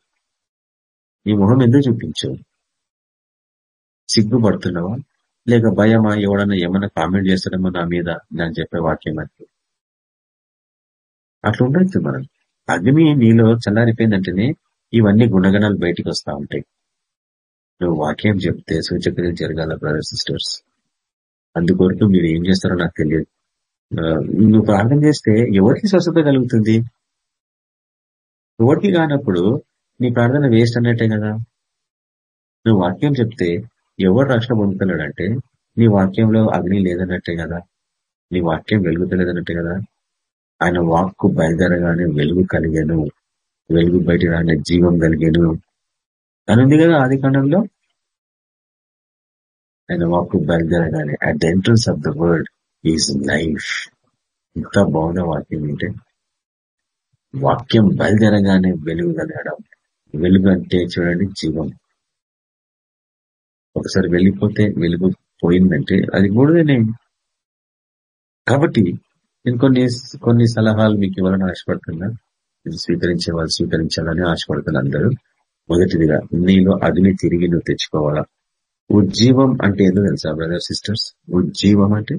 నీ మొహం ఎందుకు చూపించవు? సిగ్గుపడుతున్నావా? లేక భయమా? ఎవడన్నా ఏమైనా కామెంట్ చేస్తాడమో నా మీద నేను చెప్పే వాక్యం అది. అట్లా ఉండొచ్చు మనం. అగ్ని నీలో చల్లారిపోయిందంటేనే ఇవన్నీ గుణగణాలు బయటికి వస్తా ఉంటాయి. నువ్వు వాక్యం చెప్తే సూచక్రియలు జరగాల బ్రదర్ సిస్టర్స్ అందుకొరకు మీరు ఏం చేస్తారో నాకు తెలియదు. నువ్వు ప్రార్థన చేస్తే ఎవరికి స్వస్థత కలుగుతుంది? ఎవరికి కానప్పుడు నీ ప్రార్థన వేస్ట్ అన్నట్టే కదా. నువ్వు వాక్యం చెప్తే ఎవరు రక్షణ పొందుతున్నాడంటే నీ వాక్యంలో అగ్ని లేదన్నట్టే కదా. నీ వాక్యం వెలుగుతలేదన్నట్టే కదా. ఆయన వాక్కు బయలుదేరగానే వెలుగు కలిగాను. వెలుగు బయట రాని జీవం కలిగాను. అని ఉంది కదా ఆది కాండంలో? ఆయన వాక్కు బయలుదేరగానే at the entrance of the world is life ఎంత బాగుందో వాక్యం ఏంటే? వాక్యం బయలుదేరగానే వెలుగు కలగడం. వెలుగు అంటే చూడండి జీవం. ఒకసారి వెళ్ళిపోతే వెలుగు పోయిందంటే అది మూడుగానే కాబట్టి నేను కొన్ని కొన్ని సలహాలు మీకు ఇవ్వాలని ఆశపడుతున్నా. ఇది స్వీకరించే వాళ్ళు స్వీకరించాలని ఆశపడుతున్నా అందరూ. మొదటిదిగా నీలో అగ్ని తిరిగి నువ్వు తెచ్చుకోవాలా? ఉజ్జీవం అంటే ఏందో తెలుసా బ్రదర్ సిస్టర్స్? ఉజ్జీవం అంటే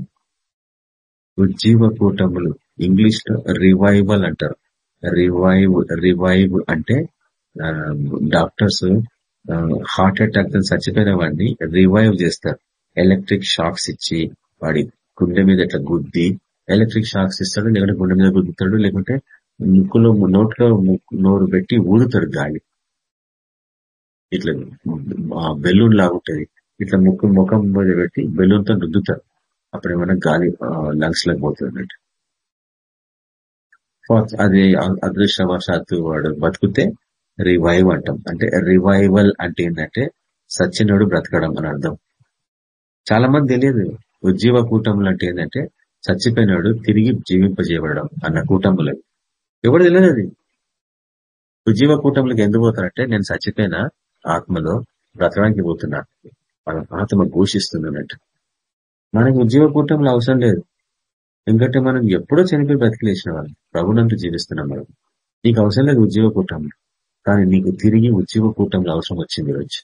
ఉజ్జీవ కూటములు ఇంగ్లీష్లో రివైవల్ అంటారు. రివైవ్ రివైవ్ అంటే డాక్టర్స్ హార్ట్ అటాక్తో చచ్చిపోయిన వాడిని రివైవ్ చేస్తారు. ఎలక్ట్రిక్ షాక్స్ ఇచ్చి వాడి గుండె మీద ఇట్లా గుద్ది ఎలక్ట్రిక్ షాక్స్ ఇస్తాడు లేకుంటే గుండె మీద గుద్దుతాడు లేకుంటే ముక్కులో నోట్లో నోరు పెట్టి ఊదుతాడు గాలి. ఇట్లా బెలూన్ లాగా ఉంటది ఇట్లా ముక్కు ముఖం మీద పెట్టి బెలూన్తో రుద్దుతారు అప్పుడు ఏమైనా గాలి లంగ్స్లోకి పోతుంది అది అదృష్టవశాత్తు వాడు బతికితే రివైవ్ అంటాం. అంటే రివైవల్ అంటే ఏంటంటే సచ్చినుడు బ్రతకడం అని అర్థం. చాలా మంది తెలియదు. ఉజ్జీవ కూటములు అంటే ఏంటంటే చచ్చిపోయినాడు తిరిగి జీవింపజేయబడడం అన్న కూటములు. ఎవరు తెలియదు అది? ఉజ్జీవ కూటములకు ఎందుకు పోతారంటే నేను చచ్చిపోయిన ఆత్మలో బ్రతకడానికి పోతున్నా. మన ఆత్మ ఘోషిస్తుంది అన్నట్టు మనకు ఉద్యోగ కూటములు అవసరం లేదు. ఎందుకంటే మనం ఎప్పుడో చనిపోయి బ్రతికిలేసిన వాళ్ళు. ప్రభునంటూ జీవిస్తున్నాం మనం. నీకు అవసరం లేదు ఉద్యోగ కూటములు. కానీ నీకు తిరిగి ఉద్యోగ కూటములు అవసరం వచ్చింది రోజు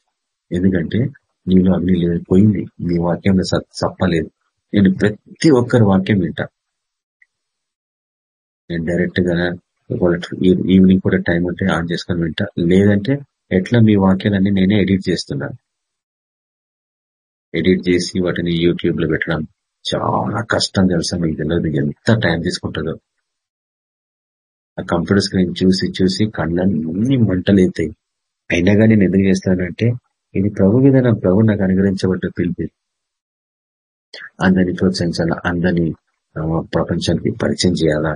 ఎందుకంటే నీలో అగ్ని లేదు పోయింది. నీ వాక్యంలో సప్పలేదు. నేను ప్రతి ఒక్కరి వాక్యం వింటా. నేను డైరెక్ట్గా ఈవినింగ్ కూడా టైం ఉంటే ఆన్ చేసుకొని వింటా. లేదంటే ఎట్లా మీ వాక్యాలన్నీ నేనే ఎడిట్ చేస్తున్నాను. ఎడిట్ చేసి వాటిని యూట్యూబ్లో పెట్టడం చాలా కష్టం తెలుసా మీకు తెలియదు? ఎంత టైం తీసుకుంటుందో. ఆ కంప్యూటర్ స్క్రీన్ చూసి చూసి కళ్ళన్నీ మంటలు అవుతాయి అయినా కానీ నేను ఎందుకు చేస్తానంటే ఇది ప్రభు మీద నా ప్రభు నాకు అనుగ్రహించబడ్డ పిలిపి. అందరిని ప్రోత్సహించాలా? అందరినీ ప్రపంచానికి పరిచయం చేయాలా?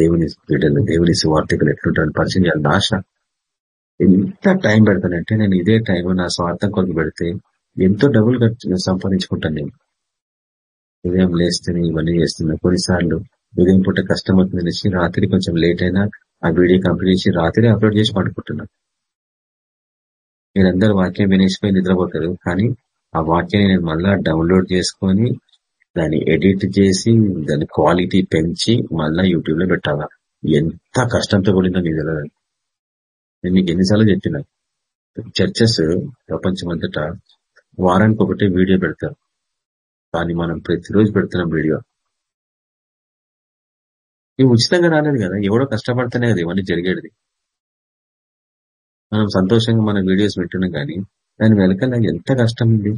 దేవుని బిడ్డలు దేవుని సువార్థికులు ఎట్లుంటారని పరిచయం చేయాలి ఆశ. ఎంత టైం పెడతానంటే నేను ఇదే టైం నా స్వార్థం కొరకు పెడితే ఎంతో డబ్బులు ఖర్చు సంపాదించుకుంటాను నేను. ఉదయం లేస్తేనే ఇవన్నీ చేస్తున్నా. కొన్నిసార్లు ఉదయం పూట కష్టం అవుతుంది రాత్రి కొంచెం లేట్ అయినా ఆ వీడియో కంప్లీట్ చేసి రాత్రి అప్లోడ్ చేసి పడుకుంటున్నా. మీరందరూ వాక్యం వినేసిపోయి నిద్రపోతారు. కానీ ఆ వాక్యాన్ని నేను మళ్ళా డౌన్లోడ్ చేసుకొని దాన్ని ఎడిట్ చేసి దాని క్వాలిటీ పెంచి మళ్ళా యూట్యూబ్లో పెట్టాలా? ఎంత కష్టంతో కూడిందో నీకు తెలియదు నేను మీకు ఎన్నిసార్లు చెప్పిన. చర్చెస్ ప్రపంచమంతటా వారానికి ఒకటే వీడియో పెడతారు. కానీ మనం ప్రతిరోజు పెడుతున్నాం వీడియో. ఇవి ఉచితంగా రాలేదు కదా ఎవడో కష్టపడితేనే కదా ఇవన్నీ జరిగేది మనం సంతోషంగా మన వీడియోస్ వింటున్నాం కానీ దాని వెనకాల ఎంత కష్టం ఉంది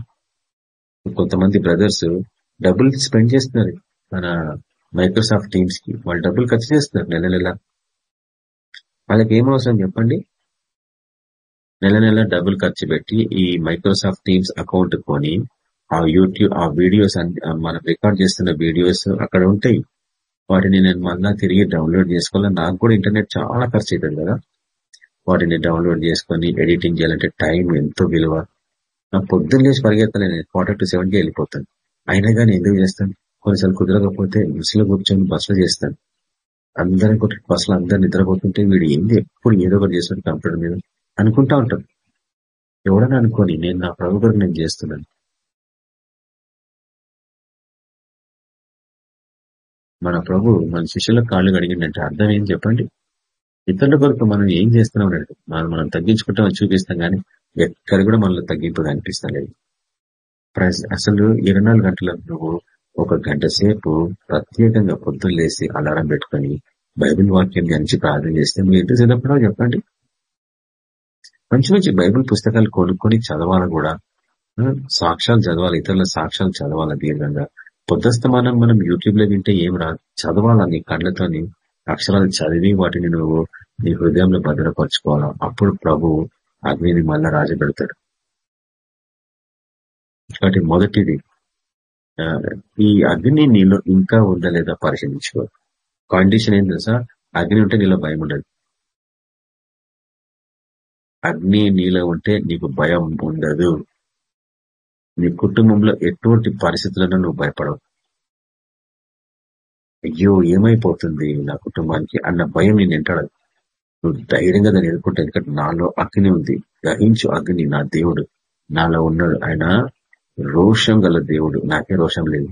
కొంతమంది బ్రదర్స్ డబ్బులు స్పెండ్ చేస్తున్నారు. మన మైక్రోసాఫ్ట్ టీమ్స్కి వాళ్ళు డబ్బులు ఖర్చు చేస్తున్నారు నెల నెల. వాళ్ళకి ఏం అవసరం చెప్పండి? నెల నెల డబ్బులు ఖర్చు పెట్టి ఈ మైక్రోసాఫ్ట్ టీమ్స్ అకౌంట్ కొని ఆ యూట్యూబ్ ఆ వీడియోస్ మనం రికార్డ్ చేస్తున్న వీడియోస్ అక్కడ ఉంటాయి. వాటిని నేను మళ్ళా తిరిగి డౌన్లోడ్ చేసుకోవాలి? నాకు కూడా ఇంటర్నెట్ చాలా ఖర్చు అవుతుంది కదా. వాటిని డౌన్లోడ్ చేసుకొని ఎడిటింగ్ చేయాలంటే టైం ఎంతో విలువ. నా పొద్దున్న లేచి పరిగెత్తాను నేను క్వార్టర్ టు సెవెన్కి వెళ్ళిపోతాను. అయినా కానీ ఎందుకు చేస్తాను? కొన్నిసార్లు కుదరకపోతే బస్సులో కూర్చొని బస్సులో చేస్తాను. అందరం కొట్టి బస్సులో అందరు నిద్రపోతుంటే వీడు ఏంది? ఎప్పుడు ఏదో ఒకటి చేస్తాడు కంప్యూటర్ మీద. అనుకుంటా ఉంటాం ఎవడని అనుకోని నేను నా ప్రభు కొరకు నేను చేస్తున్నాను. మన ప్రభు మన శిష్యుల కాళ్ళు కడిగిందంటే అర్థం ఏం చెప్పండి? ఇతరుల కొరకు మనం ఏం చేస్తున్నాం అనేది మనం మనం తగ్గించుకుంటామని చూపిస్తాం కానీ ఎక్కడ కూడా మనలో తగ్గింపు అనిపిస్తలేదు ప్రజ- అసలు ఇరవై నాలుగు గంటల నువ్వు ఒక గంట సేపు ప్రత్యేకంగా పొద్దున్న లేసి అలారం పెట్టుకొని బైబిల్ వాక్యం గంచి ప్రార్థన చేస్తే మీరు ఎంత సిద్ధపడాలో చెప్పండి. మంచి మంచి బైబుల్ పుస్తకాలు కొనుక్కొని చదవాలి కూడా సాక్ష్యాలు చదవాలి ఇతరుల సాక్ష్యాలు చదవాలి దీర్ఘంగా పొద్దుస్తమానం మనం యూట్యూబ్లో వింటే ఏం రా చదవాలా నీ కళ్ళతోని అక్షరాలు చదివి వాటిని నువ్వు నీ హృదయంలో భద్రపరచుకోవాలా? అప్పుడు ప్రభు అగ్నిని మళ్ళా రాజబెడతాడు కాబట్టి మొదటిది ఈ అగ్ని నీలో ఇంకా ఉందా లేదా పరిశీలించుకో. కండిషన్ ఏం తెలుసా? అగ్ని ఉంటే నీలో భయం ఉండదు. అగ్ని నీలో ఉంటే నీకు భయం ఉండదు. నీ కుటుంబంలో ఎటువంటి పరిస్థితులను నువ్వు భయపడవు. అయ్యో ఏమైపోతుంది నా కుటుంబానికి అన్న భయం నేను ఎంటాడదు. నువ్వు ధైర్యంగా దాన్ని ఎదుర్కొంటే ఎందుకంటే నాలో అగ్ని ఉంది. గ్రహించు అగ్ని నా దేవుడు. నాలో ఉన్నాడు. ఆయన రోషం గల దేవుడు. నాకే రోషం లేదు.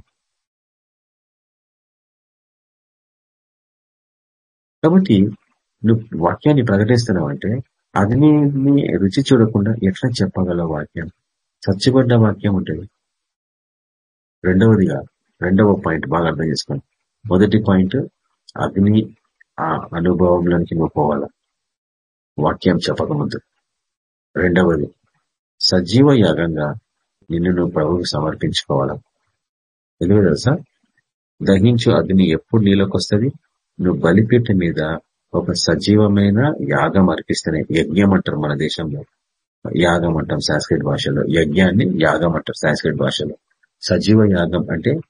కాబట్టి నువ్వు వాక్యాన్ని ప్రకటిస్తున్నావు అంటే అగ్నిని రుచి చూడకుండా ఎట్లా చెప్పగల వాక్యం చచ్చిపడ్డ వాక్యం ఉంటుంది. రెండవదిగా రెండవ పాయింట్ బాగా అర్థం చేసుకోండి. మొదటి పాయింట్ అగ్ని ఆ అనుభవంలోనికి నువ్వు పోవాల? వాక్యం చెప్పకముందు. రెండవది సజీవ యాగంగా నిన్ను నువ్వు ప్రభువుకు సమర్పించుకోవాలా? ఎందుకు తెలుసా? దహించు అగ్ని ఎప్పుడు నీలోకి వస్తుంది? నువ్వు బలిపీఠ మీద ఒక సజీవమైన యాగం అర్పిస్తేనే యజ్ఞం అంటారు మన దేశంలో. యాగం అంటాం సాంస్క్రిట్ భాషలో. యజ్ఞాన్ని యాగం అంటారు సాంస్క్రిట్ భాషలో. సజీవ యాగం అంటే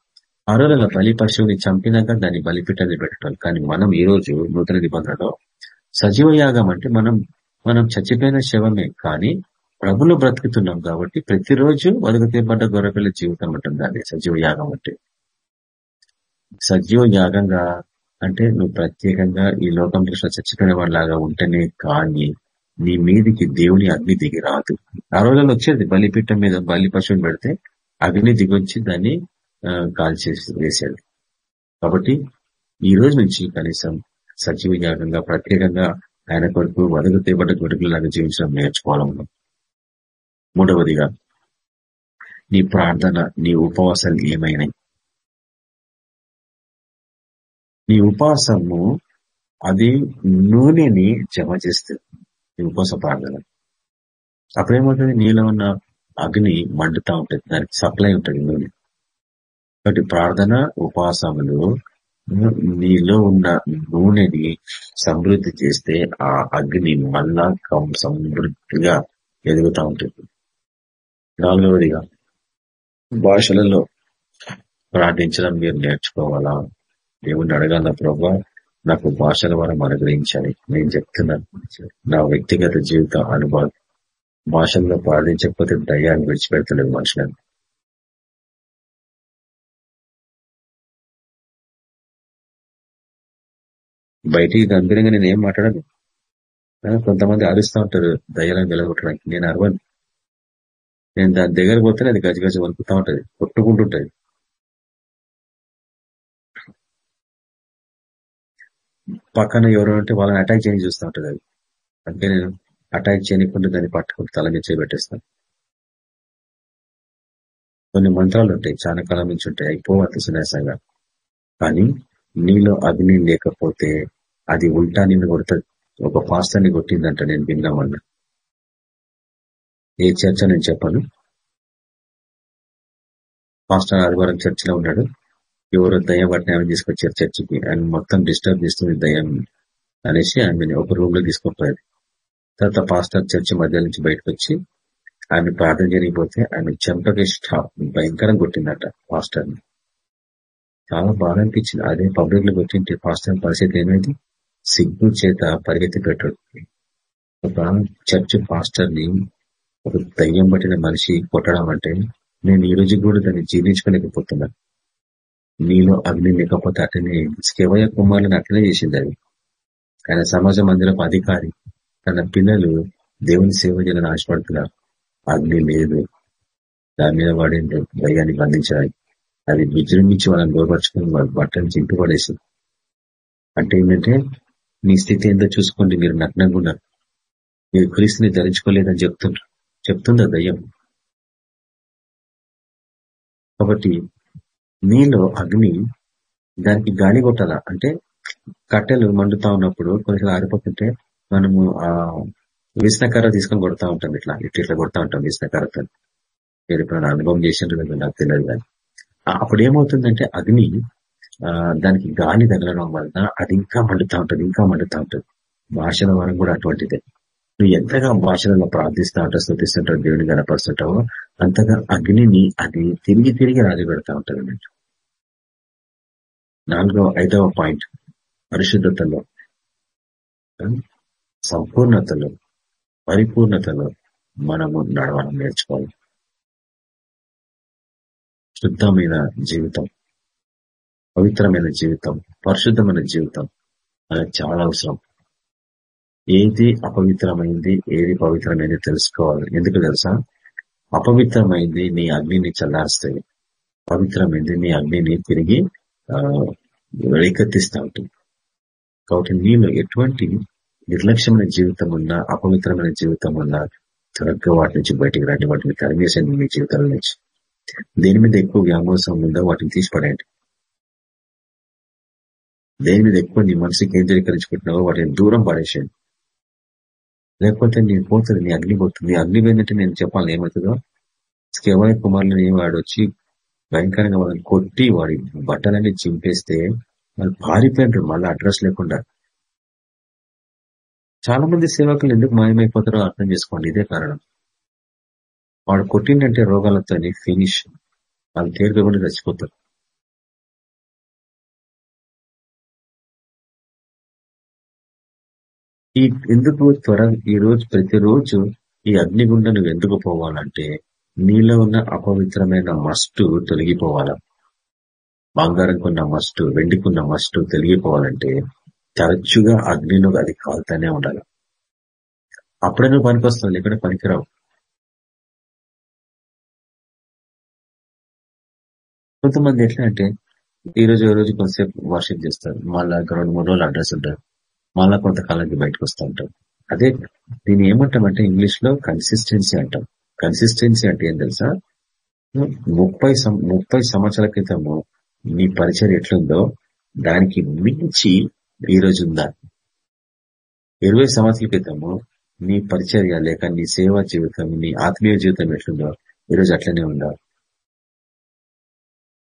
ఆ రోజుల బలి పశువుని చంపినాక దాన్ని బలిపీఠాన్ని పెట్టడం కానీ మనం ఈ రోజు నూతన నిబంధనలో సజీవ యాగం అంటే మనం మనం చచ్చిపోయిన శవమే. కానీ ప్రభులు బ్రతుకుతున్నాం కాబట్టి ప్రతిరోజు వదగతేపడ్డ గొర్రెపిల్ల జీవితం అంటుంది దాన్ని. సజీవ యాగం అంటే. సజీవ యాగంగా అంటే నువ్వు ప్రత్యేకంగా ఈ లోకం దృష్టిలో చచ్చిపోయిన వాళ్ళలాగా ఉంటేనే కానీ నీ మీదికి దేవుని అగ్ని దిగి రాదు. ఆ రోజుల్లో వచ్చేది బలిపీఠం మీద బలి పశువుని పెడితే అగ్ని దిగొచ్చి దాన్ని కాల్చేసి వేసేది. కాబట్టి ఈ రోజు నుంచి కనీసం సజీవ యాగంగా ప్రత్యేకంగా ఆయన కొరకు వదలు తేబడ్డ కొడుకులాగా జీవించడం నేర్చుకోవాలి మూడవదిగా నీ ప్రార్థన నీ ఉపవాసాలు ఏమైనాయి? నీ ఉపవాసము అది నూనెని జమ చేస్తుంది. నీ ఉపవాస ప్రార్థన. అప్పుడేమవుతుంది నీలో ఉన్న అగ్ని మండుతా ఉంటుంది. దానికి సప్లై ఉంటుంది నూనె. కాబట్టి ప్రార్థన ఉపవాసములు నీలో ఉన్న నూనెని సమృద్ధి చేస్తే ఆ అగ్ని మళ్ళా సమృద్ధిగా ఎదుగుతా ఉంటుంది. నాలుగవదిగా భాషలలో ప్రార్థించడం మీరు నేర్చుకోవాలా? దేవుణ్ణి అడగాల ప్రభా నాకు భాషల వరం అనుగ్రహించాలి. నేను చెప్తున్నాను. నా వ్యక్తిగత జీవిత అనుభవం భాషల్లో ప్రార్థించకపోతే దయ్యాన్ని విడిచిపెడతలేదు మనుషులను. బయటికి గంభీరంగా నేను ఏం మాట్లాడను? కొంతమంది అరుస్తూ ఉంటారు దయ్యాలను వెలగొట్టడానికి నేను అరవను. నేను దాని దగ్గర పోతే అది గజగజ వణుకుతూ ఉంటది. కొట్టుకుంటుంటది. పక్కన ఎవరు ఉంటే వాళ్ళని అటాక్ చేయని చూస్తూ ఉంటుంది అది. అందుకే నేను అటాక్ చేయకుండా దాన్ని పట్టుకుంటూ తల మీద చేపెట్టేస్తాను కొన్ని మంత్రాలు ఉంటాయి చాలా కాలం నుంచి ఉంటాయి అయిపోవాలి సునాసంగా కానీ నీలో అగ్ని లేకపోతే అది ఉల్టా నిన్ను కొడుతుంది ఒక పాస్టర్ని కొట్టిందంట నేను విన్నామన్నా ఏ చర్చ నేను చెప్పాను. పాస్టర్ ఆదివారం చర్చిలో ఉన్నాడు. ఎవరో దయ్యం పట్టిన ఆమె తీసుకొచ్చారు చర్చికి? ఆయన మొత్తం డిస్టర్బ్ చేస్తుంది దయ్యం అనేసి ఆమెని ఒక రూమ్లో తీసుకుపోయారు తర్వాత పాస్టర్ చర్చి మధ్య నుంచి బయటకు వచ్చి ఆమె ప్రార్థన జరిగిపోతే ఆమె చెంపకి స్టాప్ భయంకరంగా కొట్టిందట పాస్టర్ని చాలా బాధ అనిపించింది. అదే పబ్లిక్లో కొట్టింటే పాస్టర్ పరిస్థితి ఏమైంది? సిగ్గు చేత పరిగెత్తి పెట్టాడు. ఒక చర్చ్ పాస్టర్ని ఒక దయ్యం పట్టిన మనిషి కొట్టడం అంటే నేను ఈ రోజు కూడా దాన్ని జీర్ణించుకోలేకపోతున్నాను నీలో అగ్ని లేకపోతే అట్లనే కేవయ కుమారులను అట్లనే చేసింది అది ఆయన సమాజ మందిరపు అధికారి తన పిల్లలు దేవుని సేవ చేయాలని ఆశపడుతున్నారు అగ్ని లేదు. దాని మీద వాడే దయ్యాన్ని బంధించాలి. అది విజృంభించి వాళ్ళని గోపరుచుకుని వాళ్ళ బట్టలు చింపి పడేసి అంటే ఏంటంటే మీ స్థితి ఏందో చూసుకోండి మీరు నగ్నంగా ఉన్నారు. మీరు క్రీస్తుని ధరించుకోలేదని చెప్తుండ్రు. చెప్తుందా దయ్యం? కాబట్టి మీలో అగ్ని దానికి గాలి కొట్టదా అంటే కట్టెలు మండుతా ఉన్నప్పుడు కొంచెం ఆరిపోతుంటే మనము ఆ విష్ణకర్ర తీసుకొని కొడతా ఉంటాం ఇట్లా. ఇట్లా ఇట్లా కొడతా ఉంటాం విష్ణకర్రతో మీరు ఎప్పుడైనా అనుభవం చేసినట్టు కదా నాకు తెలియదు కానీ. అప్పుడు ఏమవుతుందంటే అగ్ని ఆ దానికి గాలి తగలడం వలన అది ఇంకా మండుతా ఉంటుంది ఇంకా మండుతా ఉంటుంది. భాషల వరం కూడా అటువంటిదే. నువ్వు ఎంతగా భాషలలో ప్రార్థిస్తా ఉంటావు స్థుతిస్తుంటావు దేవుని కనపరుస్తుంటావో అంతగా అగ్నిని అది తిరిగి తిరిగి రాజు పెడతా ఉంటుంది అన్నట్టు నాలుగవ ఐదవ పాయింట్. పరిశుద్ధతలో సంపూర్ణతలో పరిపూర్ణతలో మనము నడవాలని నేర్చుకోవాలి. శుద్ధమైన జీవితం పవిత్రమైన జీవితం పరిశుద్ధమైన జీవితం అనేది చాలా అవసరం. ఏది అపవిత్రమైంది ఏది పవిత్రమైంది తెలుసుకోవాలి. ఎందుకు తెలుసా? అపవిత్రమైంది నీ అగ్నిని చల్లారుస్తాయి. పవిత్రమైంది నీ అగ్నిని తిరిగి రేకెత్తిస్తూ ఉంటుంది కాబట్టి నీలో ఎటువంటి నిర్లక్ష్యమైన జీవితం ఉన్నా అపవిత్రమైన జీవితం ఉన్నా త్వరగా వాటి నుంచి బయటికి రండి వాటిని తరిమేసండి మీ జీవితాల నుంచి. దేని మీద ఎక్కువ వ్యామోసం ఉందో వాటిని తీసిపడండి దేని మీద ఎక్కువ నీ మనసు కేంద్రీకరించుకుంటున్నావో వాటిని దూరం పడేసేయండి. లేకపోతే నేను పోతుంది నీ అగ్ని పోతుంది అగ్ని పోయిందంటే నేను చెప్పాలి ఏమవుతుందో? కేవలం కుమారులని వాడు వచ్చి భయంకరంగా వాళ్ళని కొట్టి వాడి బట్టలన్నీ చింపేస్తే వాళ్ళు పారిపోయినారు మళ్ళీ అడ్రస్ లేకుండా. చాలా మంది సేవకులు ఎందుకు మాయమైపోతారో అర్థం చేసుకోండి ఇదే కారణం. వాడు కొట్టిండంటే రోగాలతోని ఫినిష్. వాళ్ళు తేరుకోకుండా చచ్చిపోతారు. ఈ ఎందుకు త్వర ఈ రోజు ప్రతిరోజు ఈ అగ్నిగుండ నువ్వు ఎందుకు పోవాలంటే నీలో ఉన్న అపవిత్రమైన మస్టు తొలగిపోవాలా? బంగారంకున్న మస్టు వెండికున్న మస్టు తొలగిపోవాలంటే తరచుగా అగ్నిలో అది కాలుతానే ఉండాలి. అప్పుడే నువ్వు పనికొస్తావు ఇక్కడ పనికిరావు. కొంతమంది ఎట్లా అంటే ఈ రోజు రోజు కొంతసేపు వర్షిప్ చేస్తారు. మళ్ళా రెండు మూడు రోజులు అడ్రస్ ఉంటారు. మళ్ళా కొంతకాలానికి బయటకు వస్తూ ఉంటాం అదే దీన్ని ఏమంటామంటే ఇంగ్లీష్లో కన్సిస్టెన్సీ అంటాం. కన్సిస్టెన్సీ అంటే ఏం తెలుసా? ముప్పై ముప్పై సంవత్సరాల క్రితము నీ పరిచయం ఎట్లుందో దానికి మించి ఈ రోజు ఉందా? ఇరవై సంవత్సరాల క్రితము నీ పరిచర్య లేక నీ సేవా జీవితం నీ ఆత్మీయ జీవితం ఎట్లుందో ఈరోజు అట్లనే ఉందా?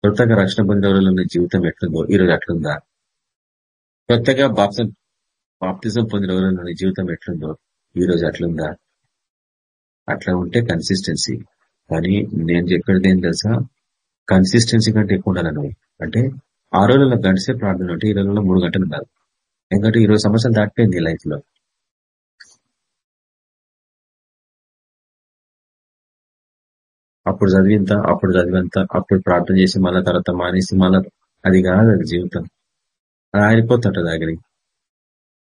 కొత్తగా రక్షణ పొందిన జీవితం ఎట్లుందో ఈరోజు అట్లుందా? కొత్తగా బాప్సం బాప్తిజం పొందిన జీవితం ఎట్లుందో ఈ రోజు అట్లుందా? అట్లా ఉంటే కన్సిస్టెన్సీ కానీ నేను చెప్పేది ఏం తెలుసా? కన్సిస్టెన్సీ కంటే ఎక్కువ ఉండాలి నువ్వు అంటే ఆ రోజుల్లో గంటసే ప్రార్థన ఉంటే ఈ రోజుల్లో మూడు గంటలు కాదు. ఎందుకంటే ఇరవై సంవత్సరాలు దాటిపోయింది లైఫ్లో. అప్పుడు చదివింత అప్పుడు చదివేంత అప్పుడు ప్రార్థన చేసి మళ్ళా తర్వాత మానేసి మళ్ళా అది కాదు అది జీవితం. అది ఆరిపోతుంటది దగ్గరికి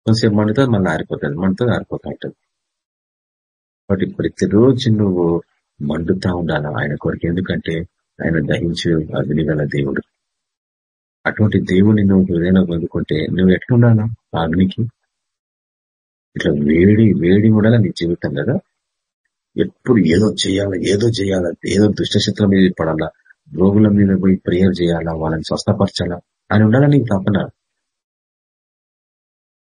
కొంతసేపు మండుతుంది మళ్ళీ ఆరిపోతుంది. మండుతుంది ఆరిపోతా ఉంటుంది కాబట్టి ప్రతిరోజు నువ్వు మండుతా ఉండాలా? ఆయన కొరకు ఎందుకంటే ఆయన దహించే అగ్ని గల దేవుడు. అటువంటి దేవుని నువ్వు హృదయంలో పొందుకుంటే నువ్వు ఎట్లుండాలా ఆ అగ్నికి? ఇట్లా వేడి వేడి ఉండాలి నీ జీవితం కదా? ఎప్పుడు ఏదో చేయాలా ఏదో చేయాలా ఏదో దుష్టశత్రం మీద పడాలా రోగుల మీద పోయి ప్రేయర్ చేయాలా వాళ్ళని స్వస్థపరచాలా అని ఉండాలా నీకు తపన?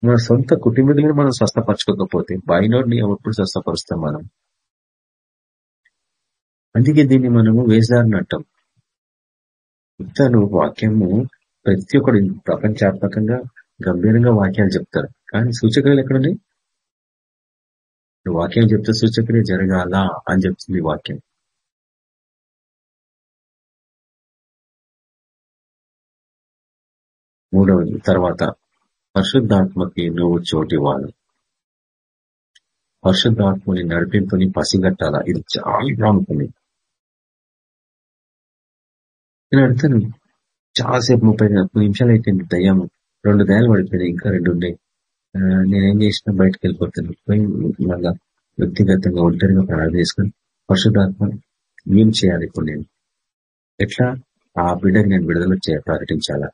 మన సొంత కుటుంబీకులను మనం స్వస్థపరచుకోకపోతే బయనోడిని ఎప్పుడు స్వస్థపరుస్తాం మనం? అందుకే దీన్ని మనము వేసారని అంటాం. చెప్తాను వాక్యము ప్రతి ఒక్కడు ప్రపంచాత్మకంగా గంభీరంగా వాక్యాలు చెప్తారు. కానీ సూచకలు ఎక్కడున్నాయి వాక్యం చెప్తే సూచకలే జరగాల అని చెప్తుంది వాక్యం. మూడవది తర్వాత. పరిశుద్ధాత్మకి నువ్వు చోటివ్వాలి పరిశుద్ధాత్మని నడిపింపుని పసిగట్టాలా? ఇది చాలా ప్రాముఖ్యమే నేను అడుగుతాను చాలాసేపు ముప్పై నిమిషాలు అయిపోయింది దయ్యం రెండు దయాలు పడిపోయినాయి ఇంకా రెండు ఉన్నాయి. నేనేం చేసినా బయటకు వెళ్ళిపోతాను. పోయి మళ్ళా వ్యక్తిగతంగా ఒంటరిగా ప్రార్థన చేసుకుని పరిశుద్ధాత్మ ఏం చేయాలి ఇప్పుడు నేను? ఎట్లా? ఆ బిడ్డని నేను విడుదల ప్రకటించాలా?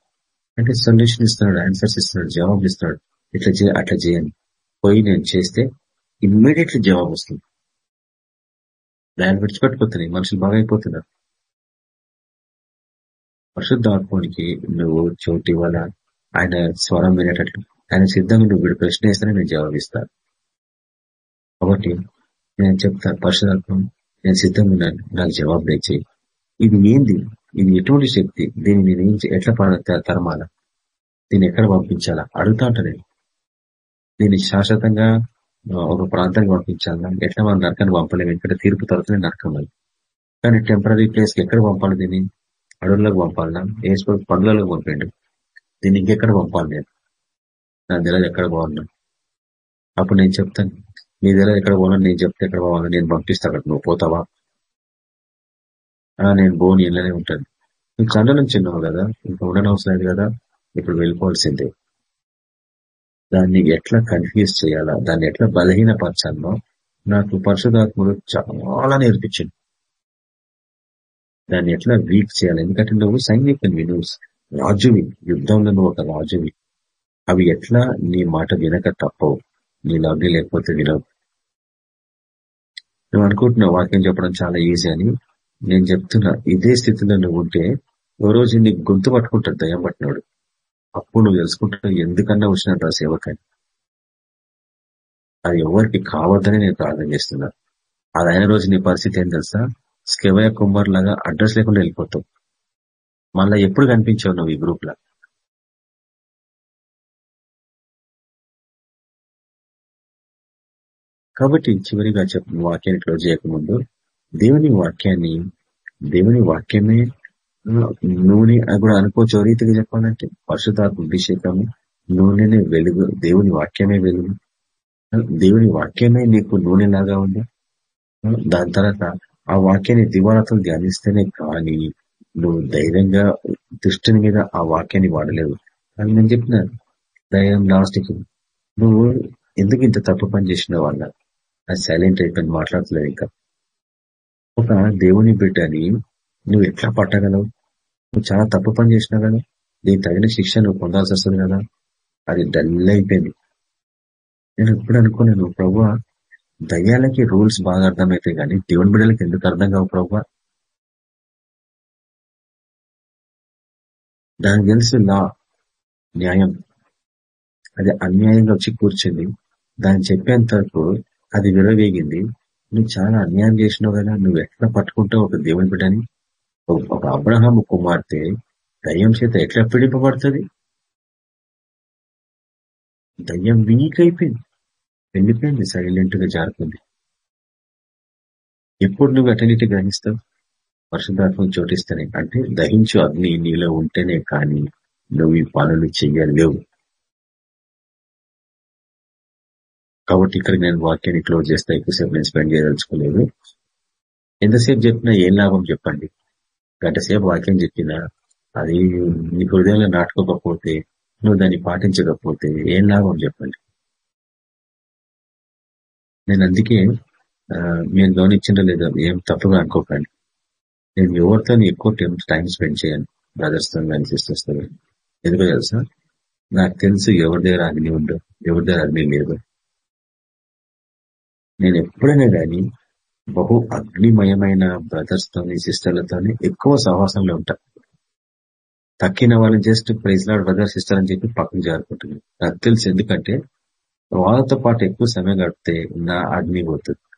అంటే సొల్యూషన్ ఇస్తున్నాడు ఆన్సర్స్ ఇస్తున్నాడు జవాబు ఇస్తున్నాడు. ఇట్లా చే అట్లా చేయను పోయి నేను చేస్తే ఇమ్మీడియట్లీ జవాబు వస్తుంది. దాన్ని విడిచిపెట్టుకుతున్నాయి మనుషులు బాగా అయిపోతున్నారు పరిశుద్ధాత్మానికి నువ్వు చోటు ఇవ్వాల. ఆయన స్వరం వినేటట్లు ఆయన సిద్ధంగా నువ్వు వీడు ప్రశ్న వేస్తేనే నేను జవాబిస్తాను కాబట్టి నేను చెప్తాను పరిశుధాత్మ నేను సిద్ధంగా ఉన్నాను. నాకు జవాబు తెచ్చేయి ఇది ఏంది ఇది ఎటువంటి శక్తి దీన్ని నేను ఎట్లా తరమాల? దీన్ని ఎక్కడ పంపించాలా? అడుగుతా ఉంటా నేను. దీన్ని శాశ్వతంగా ఒక ప్రాంతానికి పంపించాలా? ఎట్లా మనం నరకాన్ని పంపలేము? ఇక్కడ తీర్పు తరచునే నరకం కానీ టెంపరీ ప్లేస్కి ఎక్కడ పంపాలి దీన్ని? అడవుల్లోకి పంపాలన్నా ఏసుకో పండ్లలోకి పంపండి దీన్ని ఇంకెక్కడ పంపాలి నేను? నా నెల ఎక్కడ బాగున్నా అప్పుడు నేను చెప్తాను. నీ నెల ఎక్కడ పోవాలని నేను చెప్తే ఎక్కడ పోవాలని నేను పంపిస్తా అక్కడ. నువ్వు పోతావా? నేను బోన్ ఇళ్ళనే ఉంటాను. నువ్వు కండ నుంచి ఉన్నావు కదా ఇంకా ఉండనవసరం లేదు కదా ఇప్పుడు వెళ్ళిపోవాల్సిందే. దాన్ని ఎట్లా కన్ఫ్యూజ్ చేయాలా దాన్ని ఎట్లా బలహీనపరచాలో నాకు పరిశుధాత్ముడు చాలా నేర్పించింది దాన్ని ఎట్లా వీక్ చేయాలి ఎందుకంటే నువ్వు సైనికునివి నువ్వు రాజువి యుద్ధంలో నువ్వు ఒక రాజువి. అవి ఎట్లా నీ మాట వినక తప్పవు నీ లవ్ని లేకపోతే వినవు. నువ్వు అనుకుంటున్నావు వాక్యం చెప్పడం చాలా ఈజీ అని నేను చెప్తున్నా ఇదే స్థితిలో నువ్వు ఉంటే ఓ రోజు నీకు గొంతు పట్టుకుంటాడు దయ్యం పట్టినాడు అప్పుడు నువ్వు తెలుసుకుంటావు ఎందుకన్నా వచ్చినట్టు ఆ సేవకాన్ని అది ఎవరికి కావద్దని నేను ప్రార్థన చేస్తున్నా. అది అయిన రోజు నీ పరిస్థితి ఏం తెలుసా? స్కెవయ కుమార్ లాగా అడ్రస్ లేకుండా వెళ్ళిపోతావు. మళ్ళా ఎప్పుడు కనిపించావు నువ్వు ఈ గ్రూప్ కాబట్టి చివరిగా చెప్పిన వాక్యాన్ని క్లోజ్ చేయకముందు దేవుని వాక్యాన్ని దేవుని వాక్యమే నూనె అది కూడా అనుకోవచ్చు రీతిగా చెప్పాలంటే పరిశుధాత్మ అభిషేకము నూనెనే వెలుగు దేవుని వాక్యమే వెలుగు. దేవుని వాక్యమే నీకు నూనెలాగా ఉంది. దాని తర్వాత ఆ వాక్యాన్ని దివాలతో ధ్యానిస్తేనే కానీ నువ్వు ధైర్యంగా దృష్టిని మీద ఆ వాక్యాన్ని వాడలేవు. అని నేను చెప్పిన ధైర్యం లాస్ట్కి నువ్వు ఎందుకు ఇంత తప్పు పని చేసిన వాళ్ళ? అది సైలెంట్ అయిపోయింది మాట్లాడలేదు ఇంకా. ఒక దేవుని బిడ్డని నువ్వు ఎట్లా పట్టగలవు? నువ్వు చాలా తప్పు పని చేసినా కదా దీనికి తగిన శిక్ష నువ్వు పొందాల్సి వస్తుంది కదా. అది డల్ అయిపోయింది నేను ఎప్పుడు అనుకోలేను ప్రభు దయ్యాలకి రూల్స్ బాగా అర్థమవుతాయి కానీ దేవుని బిడ్డలకి ఎందుకు అర్థం కావు ప్రభు? దానికి తెలుసు లా న్యాయం. అది అన్యాయంగా వచ్చి కూర్చుంది. దాన్ని చెప్పేంత వరకు అది విరవేగింది నువ్వు చాలా అన్యాయం చేసినావు కదా నువ్వు ఎట్లా పట్టుకుంటావు ఒక దేవుని బిడ్డని? ఒక అబ్రహాం కుమార్తె దయ్యం చేత ఎట్లా పిడిపబడుతుంది? దయ్యం వీక్ అయిపోయింది. వెళ్ళిపోయింది సైలెంట్గా జారుతుంది ఎప్పుడు నువ్వు అటన్నిటి గ్రహిస్తావు పరిశుద్ధాత్మ చోటిస్తానే. అంటే దహించు అగ్ని నీలో ఉంటేనే కానీ నువ్వు ఈ పనులు చెయ్యలేవు కాబట్టి ఇక్కడ నేను వాక్యాన్ని క్లోజ్ చేస్తా ఎక్కువసేపు నేను స్పెండ్ చేయదలుచుకోలేదు. ఎంతసేపు చెప్పినా ఏం లాభం చెప్పండి. గంట సేపు వాక్యం చెప్పినా అది నీ హృదయంలో నాటుకోకపోతే నువ్వు దాన్ని పాటించకపోతే ఏం లాభం చెప్పండి. నేను అందుకే మీరు గమనించిన లేదా ఏం తప్పుగా అనుకోకండి. నేను ఎవరితో ఎక్కువ టైం స్పెండ్ చేయను బ్రదర్స్తో కానీ సిస్టర్స్తో కానీ ఎందుకో తెలుసా? నాకు తెలుసు ఎవరి దగ్గర అగ్ని ఉందో ఎవరి దగ్గర అగ్ని లేదు. నేను ఎప్పుడైనా కానీ బహు అగ్నిమయమైన బ్రదర్స్ తోని సిస్టర్లతోని ఎక్కువ సహవాసంలో ఉంటా. తక్కిన వాళ్ళని just praise Lord brother sister అని చెప్పి పక్కన జారుకుంటున్నాను నాకు తెలుసు ఎందుకంటే వాళ్ళతో పాటు ఎక్కువ సమయం గడిపితే నా అగ్ని పోతుంది.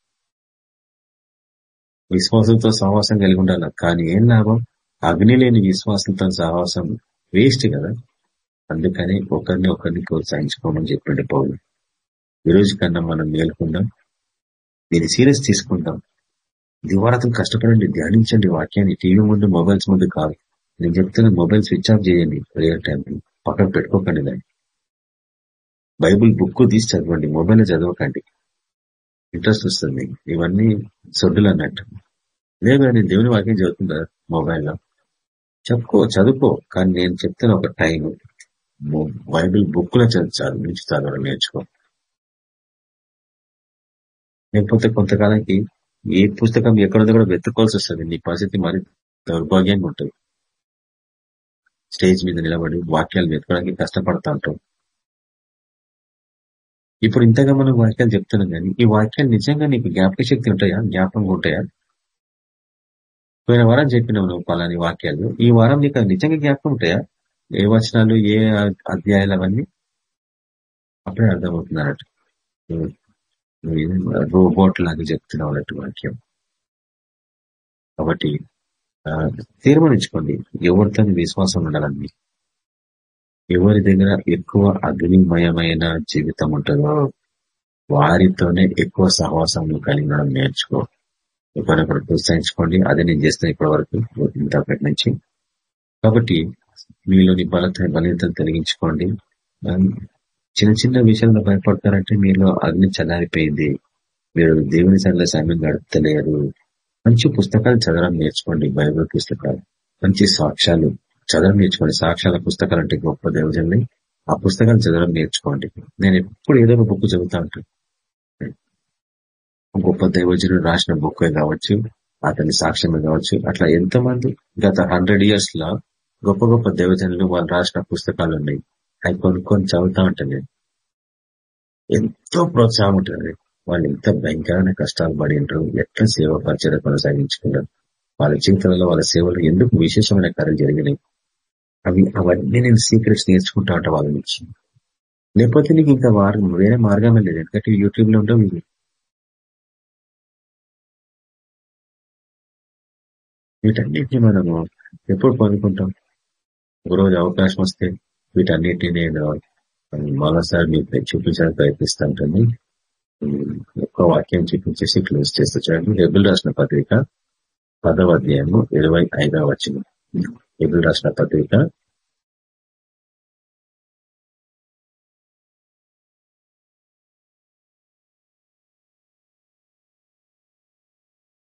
విశ్వాసంతో సహవాసం కలిగి ఉండాలి. కానీ ఏం లాభం? అగ్ని లేని విశ్వాసంతో సహవాసం వేస్ట్ కదా. అందుకని ఒకరిని ఒకరిని ప్రోత్సహించుకోమని చెప్పండి పౌరులు ఈ రోజు కన్నా మనం మేలుకుందాం. దీన్ని సీరియస్ తీసుకుంటాం. దివారతం కష్టపడండి ధ్యానించండి వాక్యాన్ని. టీవీ ముందు మొబైల్స్ ముందు కాదు. నేను చెప్తున్నా మొబైల్ స్విచ్ ఆఫ్ చేయండి రియల్ టైం పక్కన పెట్టుకోకండి దాన్ని. బైబుల్ బుక్ తీసి చదవండి మొబైల్ చదవకండి. ఇంట్రెస్ట్ వస్తుంది ఇవన్నీ సొడ్డులు అన్నట్టు. లేదు నేను దేవుని వాక్యం చదువుతుందా మొబైల్లో. చెప్పుకో చదువుకో కానీ నేను చెప్తున్న ఒక టైం బైబిల్ బుక్లో చదువు నుంచి చదవడం నేర్చుకో. లేకపోతే కొంతకాలానికి ఏ పుస్తకం ఎక్కడుందో కూడా వెతుక్కోవాల్సి వస్తుంది. నీ పరిస్థితి మరి దౌర్భాగ్యంగా ఉంటుంది. స్టేజ్ మీద నిలబడి వాక్యాలు వెతుకోవడానికి కష్టపడతా ఉంటాం ఇప్పుడు ఇంతగా మనం వాక్యాలు చెప్తున్నాం కానీ ఈ వాక్యాలు నిజంగా నీకు జ్ఞాపక శక్తి ఉంటాయా? జ్ఞాపకం ఉంటాయా? పోయిన వారం చెప్పినావు నువ్వు పలాని వాక్యాలు. ఈ వారం నీకు నిజంగా జ్ఞాపకం ఉంటాయా? ఏ వచనాలు ఏ అధ్యాయాలు అవన్నీ? అప్పుడే అర్థమవుతుంది అన్నట్టు రోబోట్ లాగా చెప్తున్నావు అన్నట్టు వాక్యం. కాబట్టి తీర్మానించుకోండి. ఎవరితో విశ్వాసం ఉండాలని ఎవరి దగ్గర ఎక్కువ అగ్నిమయమైన జీవితం ఉంటుందో వారితోనే ఎక్కువ సహవాసం కలిగి ఉండడం నేర్చుకో. ఒకరినొకరు ప్రోత్సహించుకోండి. అదే నేను చేస్తాను ఇప్పటి వరకు ఇంతకటి నుంచి. కాబట్టి మీలోని బలత బలితను తొలగించుకోండి. చిన్న చిన్న విషయాల్లో భయపడతారంటే మీలో అగ్ని చల్లారిపోయింది మీరు దేవుని సరళ సమయం గడుపుతలేరు. మంచి పుస్తకాలు చదవడం నేర్చుకోండి బైబిల్ పుస్తకాలు. మంచి సాక్ష్యాలు చదవడం నేర్చుకోండి. సాక్ష్యాల పుస్తకాలు అంటే గొప్ప దేవజల్ని ఆ పుస్తకాలు చదవడం నేర్చుకోండి. నేను ఎప్పుడు ఏదో ఒక బుక్ చదువుతా ఉంటాను. గొప్ప దైవజనుడు రాసిన బుక్ కావచ్చు అతని సాక్ష్యమే కావచ్చు. అట్లా ఎంతమంది గత హండ్రెడ్ ఇయర్స్లో గొప్ప గొప్ప దేవజనులు వాళ్ళు రాసిన పుస్తకాలు ఉన్నాయి అవి కొనుక్కొని చదువుతా ఉంటాను నేను ఎంతో ప్రోత్సాహం ఉంటుంది. వాళ్ళు ఎంత భయంకరమైన కష్టాలు పడింటారు ఎట్లా సేవ పరిచయ కొనసాగించుకున్నారు. వాళ్ళ జీవితంలో వాళ్ళ సేవలు ఎందుకు విశేషమైన కార్యం జరిగినాయి. అవి అవన్నీ నేను సీక్రెట్స్ నేర్చుకుంటా ఉంటా వాళ్ళ నుంచి. లేకపోతే నీకు ఇంకా మార్గం వేరే మార్గమే లేదు. ఎందుకంటే యూట్యూబ్లో ఉండవు వీటన్నిటిని మనము ఎప్పుడు పొందుకుంటాం ఒకరోజు అవకాశం వస్తే వీటన్నిటిని నేను మరోసారి మీకు చూపించడానికి ప్రయత్నిస్తాను ఎక్కువ వాక్యం చూపించేసి క్లోజ్ చేస్తూ చూడండి. హెబుల్ రాసిన పత్రిక పదవ అధ్యాయము ఇరవై ఐదవ వచ్చిన హెబుల్ రాసిన పత్రిక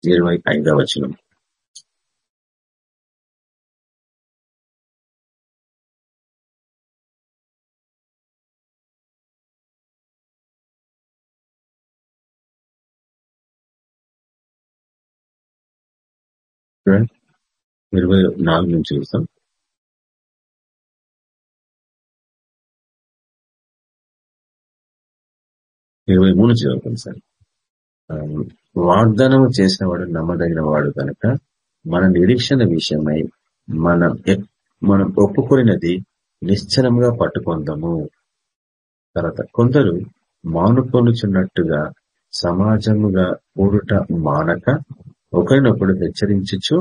ఇరవై ఐదవ వచనం. ఇరవై నాలుగు నుంచి చూస్తాం. ఇరవై మూడు చదువుతాం సార్. వాగ్దానం చేసిన వాడు నమ్మదగిన వాడు కనుక మన నిరీక్షణ విషయమై మనం మనం ఒప్పుకొనినది నిశ్చలంగా పట్టుకుందాము. తర్వాత కొందరు మానుకొనుచున్నట్టుగా సమాజముగా ఊరుట మానక ఒకరినొకడు హెచ్చరించచ్చు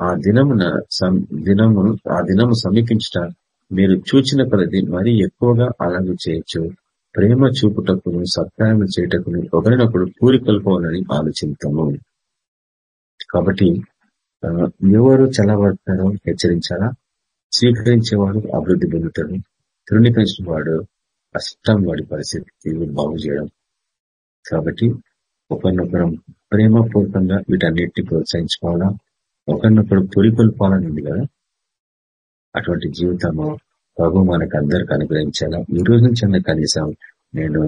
ఆ దినమున దినము ఆ దినము సమీపించట మీరు చూచిన కొలది మరీ ఎక్కువగా అలాగే చేయొచ్చు. ప్రేమ చూపుటకును సత్కారం చేయటకును ఒకరినొకడు పూరికొల్పోవాలని ఆలోచిస్తాము కాబట్టి ఎవరు చల్లబడతారో హెచ్చరించాలా? స్వీకరించేవాడు అభివృద్ధి పొందుతాడు. తృణీకరించిన వాడు కష్టం వాడి పరిస్థితి బాగు చేయడం కాబట్టి ఒకరినొకరం ప్రేమపూర్వకంగా వీటన్నిటిని ప్రోత్సహించుకోవాలా? ఒకరినొకరు పురికొల్పాలని ఉంది కదా? అటువంటి జీవితము ప్రభు మనకు అందరికి అనుగ్రహించాలా? ఈ రోజు నుంచి కనీసం నేను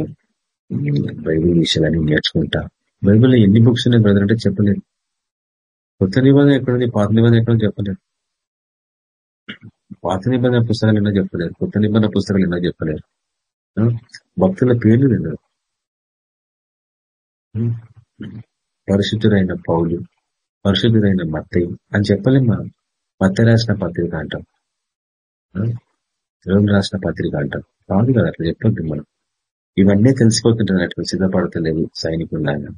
బైబిల్ విషయాలని నేర్చుకుంటా. బైబిల్లో ఎన్ని బుక్స్ ఉన్నాయి బ్రదర్ అంటే చెప్పలేదు కొత్త నిబంధన ఎక్కడుంది? పాత నిబంధన ఎక్కడ చెప్పలేదు పాత నిబంధన పుస్తకాలు ఎన్నో చెప్పలేదు కొత్త నిబంధన పుస్తకాలు ఎన్నో చెప్పలేదు భక్తుల పేర్లు లేదు పరిశుద్ధుడైన పౌలు పరిశుద్ధుడైన మత్తయ్య అని చెప్పలేం మనం. మత్త రాసిన పత్రిక అంటాం. రోమ్ రాసిన పత్రిక అంటాం. కాదు కదా అట్లా చెప్పొద్దు మనం. ఇవన్నీ తెలిసిపోతుంటున్నట్టు సిద్ధపడతలేదు సైనికుల్లాగా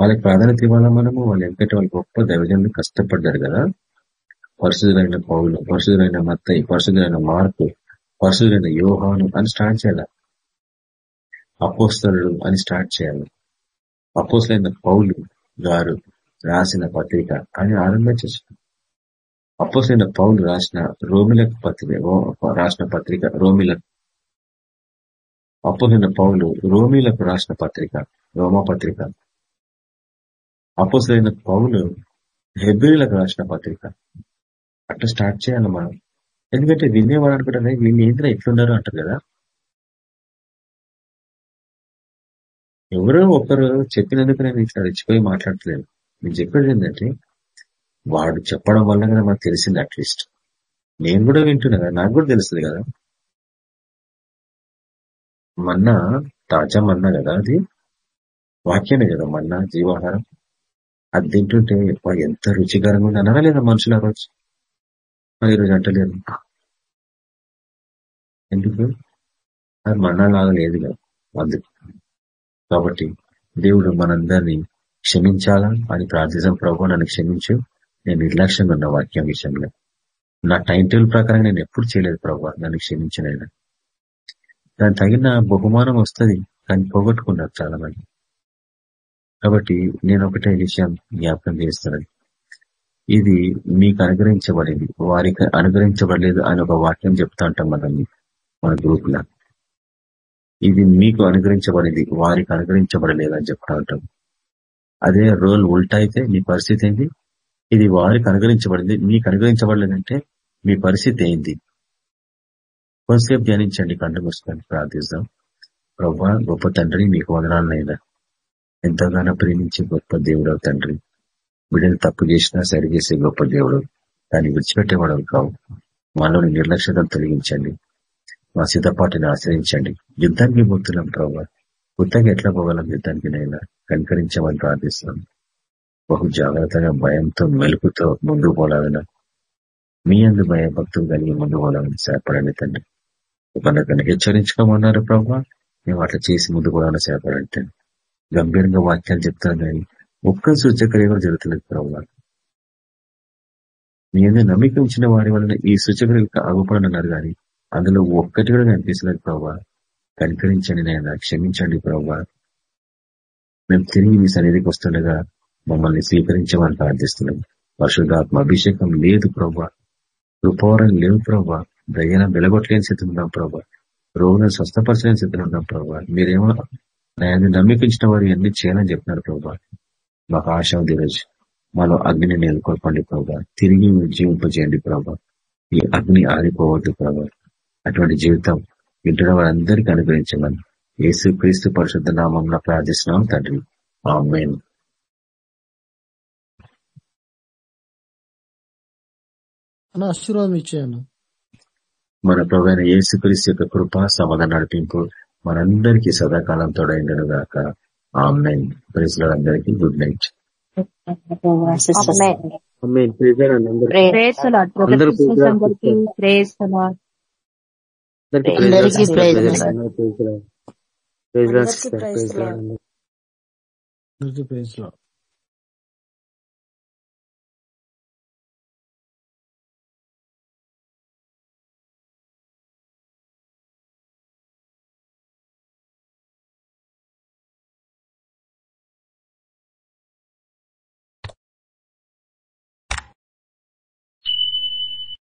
వాళ్ళకి ప్రాధాన్యత ఇవ్వాలా మనము? వాళ్ళు ఎందుకంటే వాళ్ళు గొప్ప దైవజనులు కష్టపడ్డారు కదా. పరిశుద్ధులైన పౌలు పరిశుద్ధులైన మత్తయ్య పరిశుద్ధులైన మార్పు పరిశుద్ధులైన యోహాను అని స్టార్ట్ చేయాలి? అపోస్తలు అని స్టార్ట్ చేయాలి? అపోసులైన పౌలు గారు రాసిన పత్రిక అని ఆరంభించచ్చు అపోసైన పౌలు రాసిన రోమిలకు పత్రిక రాసిన పత్రిక రోమిలకు అపోసైన పౌలు రోమిలకు రాసిన పత్రిక రోమా పత్రిక. అపోసైన పౌలు హెబ్రిలకు రాసిన పత్రిక. అట్లా స్టార్ట్ చేయాలి మనం. ఎందుకంటే వినేవాడు అనుకుంటే వీళ్ళు ఏంద్రా ఎట్లున్నారు అంటారు కదా. ఎవరో ఒకరు చెప్పినందుకు నేను ఇట్లా రెచ్చిపోయి మాట్లాడట్లేదు. నేను చెప్పేది ఏంటంటే వాడు చెప్పడం వల్ల కదా మనకు తెలిసింది అట్లీస్ట్ నేను కూడా వింటున్నా కదా నాకు కూడా తెలుస్తుంది కదా. మన్నా తాజా మన్నా కదా అది. వాక్యమే కదా మన్నా జీవాహారం. అది తింటుంటే ఎంత రుచికరంగా ఉంది అనరా లేదా మనుషులు ఆ రోజు? ఈరోజు అంటలేదు ఎందుకు? అది మన్నా లాగా లేదు కదా. అందుకు కాబట్టి దేవుడు మనందరినీ క్షమించాలా? అని ప్రార్థించడం ప్రభు నన్ను క్షమించు. నేను నిర్లక్ష్యంగా ఉన్న వాక్యం విషయంలో. నా టైం టేబుల్ ప్రకారం నేను ఎప్పుడు చేయలేదు ప్రభు. నన్ను క్షమించినైనా దాని తగిన బహుమానం వస్తుంది కానీ పోగొట్టుకున్నారు చాలా మంది కాబట్టి నేను ఒకటే విషయం జ్ఞాపకం చేస్తున్నాను ఇది మీకు అనుగ్రహించబడింది. వారికి అనుగ్రహించబడలేదు అని ఒక వాక్యం చెప్తా ఉంటాం మనల్ని మన గ్రూపులా. ఇది మీకు అనుగ్రహించబడింది వారికి అనుగ్రహించబడలేదు అని చెప్తా ఉంటాం అదే రోల్ ఉల్టా అయితే మీ పరిస్థితి ఏంది ఇది వారికి అనుగ్రహించబడింది మీకు అనుగ్రహించబడలేదంటే మీ పరిస్థితి ఏంది కొంతసేపు ధ్యానించండి కండు మూసుకొని ప్రార్థిస్తాం ప్రవ్వా గొప్ప తండ్రి మీకు వదనాలనైనా. ఎంతగానో ప్రేమించి గొప్ప దేవుడు తండ్రి. బిడ్డలు తప్పు చేసినా సరిచేసే గొప్ప దేవుడు. దాన్ని విడిచిపెట్టేవాడు కావు. మనలోని నిర్లక్ష్యతను తొలగించండి. మా సిద్ధపాటిని ఆశ్రయించండి. యుద్ధానికి పోతున్నాం ప్రభావ కొత్తగా ఎట్లా పోగలం యుద్ధానికి నైనా? కనికరించమని ప్రార్థిస్తున్నాం. బహు జాగ్రత్తగా భయంతో మెలుపుతో ముందు పోలాలన్నా మీ అందు భయ భక్తులు కలిగి ముందు పోలాలని సేపడండి తండ్రి. ఒకరికన్నా హెచ్చరించుకోమన్నారు ప్రభావ మేము అట్లా చేసి ముందు పోవాలని సేపడండి గంభీరంగా వాక్యాలు చెప్తాను కానీ ఒక్క సూచక్రియ కూడా జరుగుతుంది ప్రభావ మీ మీద నమ్మిక ఉంచిన వారి వలన ఈ సూచకులు ఆగుపడనన్నారు కానీ అందులో ఒక్కటి కూడా కనిపిస్తలేదు ప్రభావ కనికరించండి నేను క్షమించండి ప్రభా. మేము తిరిగి మీ సన్నిధికి వస్తుండగా మమ్మల్ని స్వీకరించమని ప్రార్థిస్తున్నాం. పరిశుద్ధాత్మ అభిషేకం లేదు ప్రభా. కృపవరం లేవు ప్రభా. దయ్యాన వెలగొట్టలేని స్థితిలో ఉన్నాం ప్రభా. రోగులను స్వస్థపరచలేని స్థితిలో ఉన్నాం ప్రభా. మీరేమో నేను నమ్మిపించిన వారు ఎన్ని చేయాలని చెప్పినారు ప్రభా. మాకు ఆశ ఉంది ఈరోజు. మాలో అగ్నిని నెలకొల్పండి ప్రభా. తిరిగి జీవింపజేయండి ప్రభా. ఈ అగ్ని ఆరిపోవద్దు ప్రభా. అటువంటి జీవితం వింటున్న వారందరికీ అనుగ్రహించమని యేసు క్రీస్తు పరిశుద్ధ నామం ప్రార్థిస్తున్నాం తండ్రి. ఆమెన్. ఆశీర్వాదం ఇచ్చేయన్న మన ప్రవైన యేసుక్రీస్తు యొక్క కృప సమాధాన నడిపింపు మనందరికీ సదాకాలం తోడైండను గాక. ఆన్లైన్ అందరికీ గుడ్ నైట్. అందరూ అందరికి ప్రైజ్. Praise praise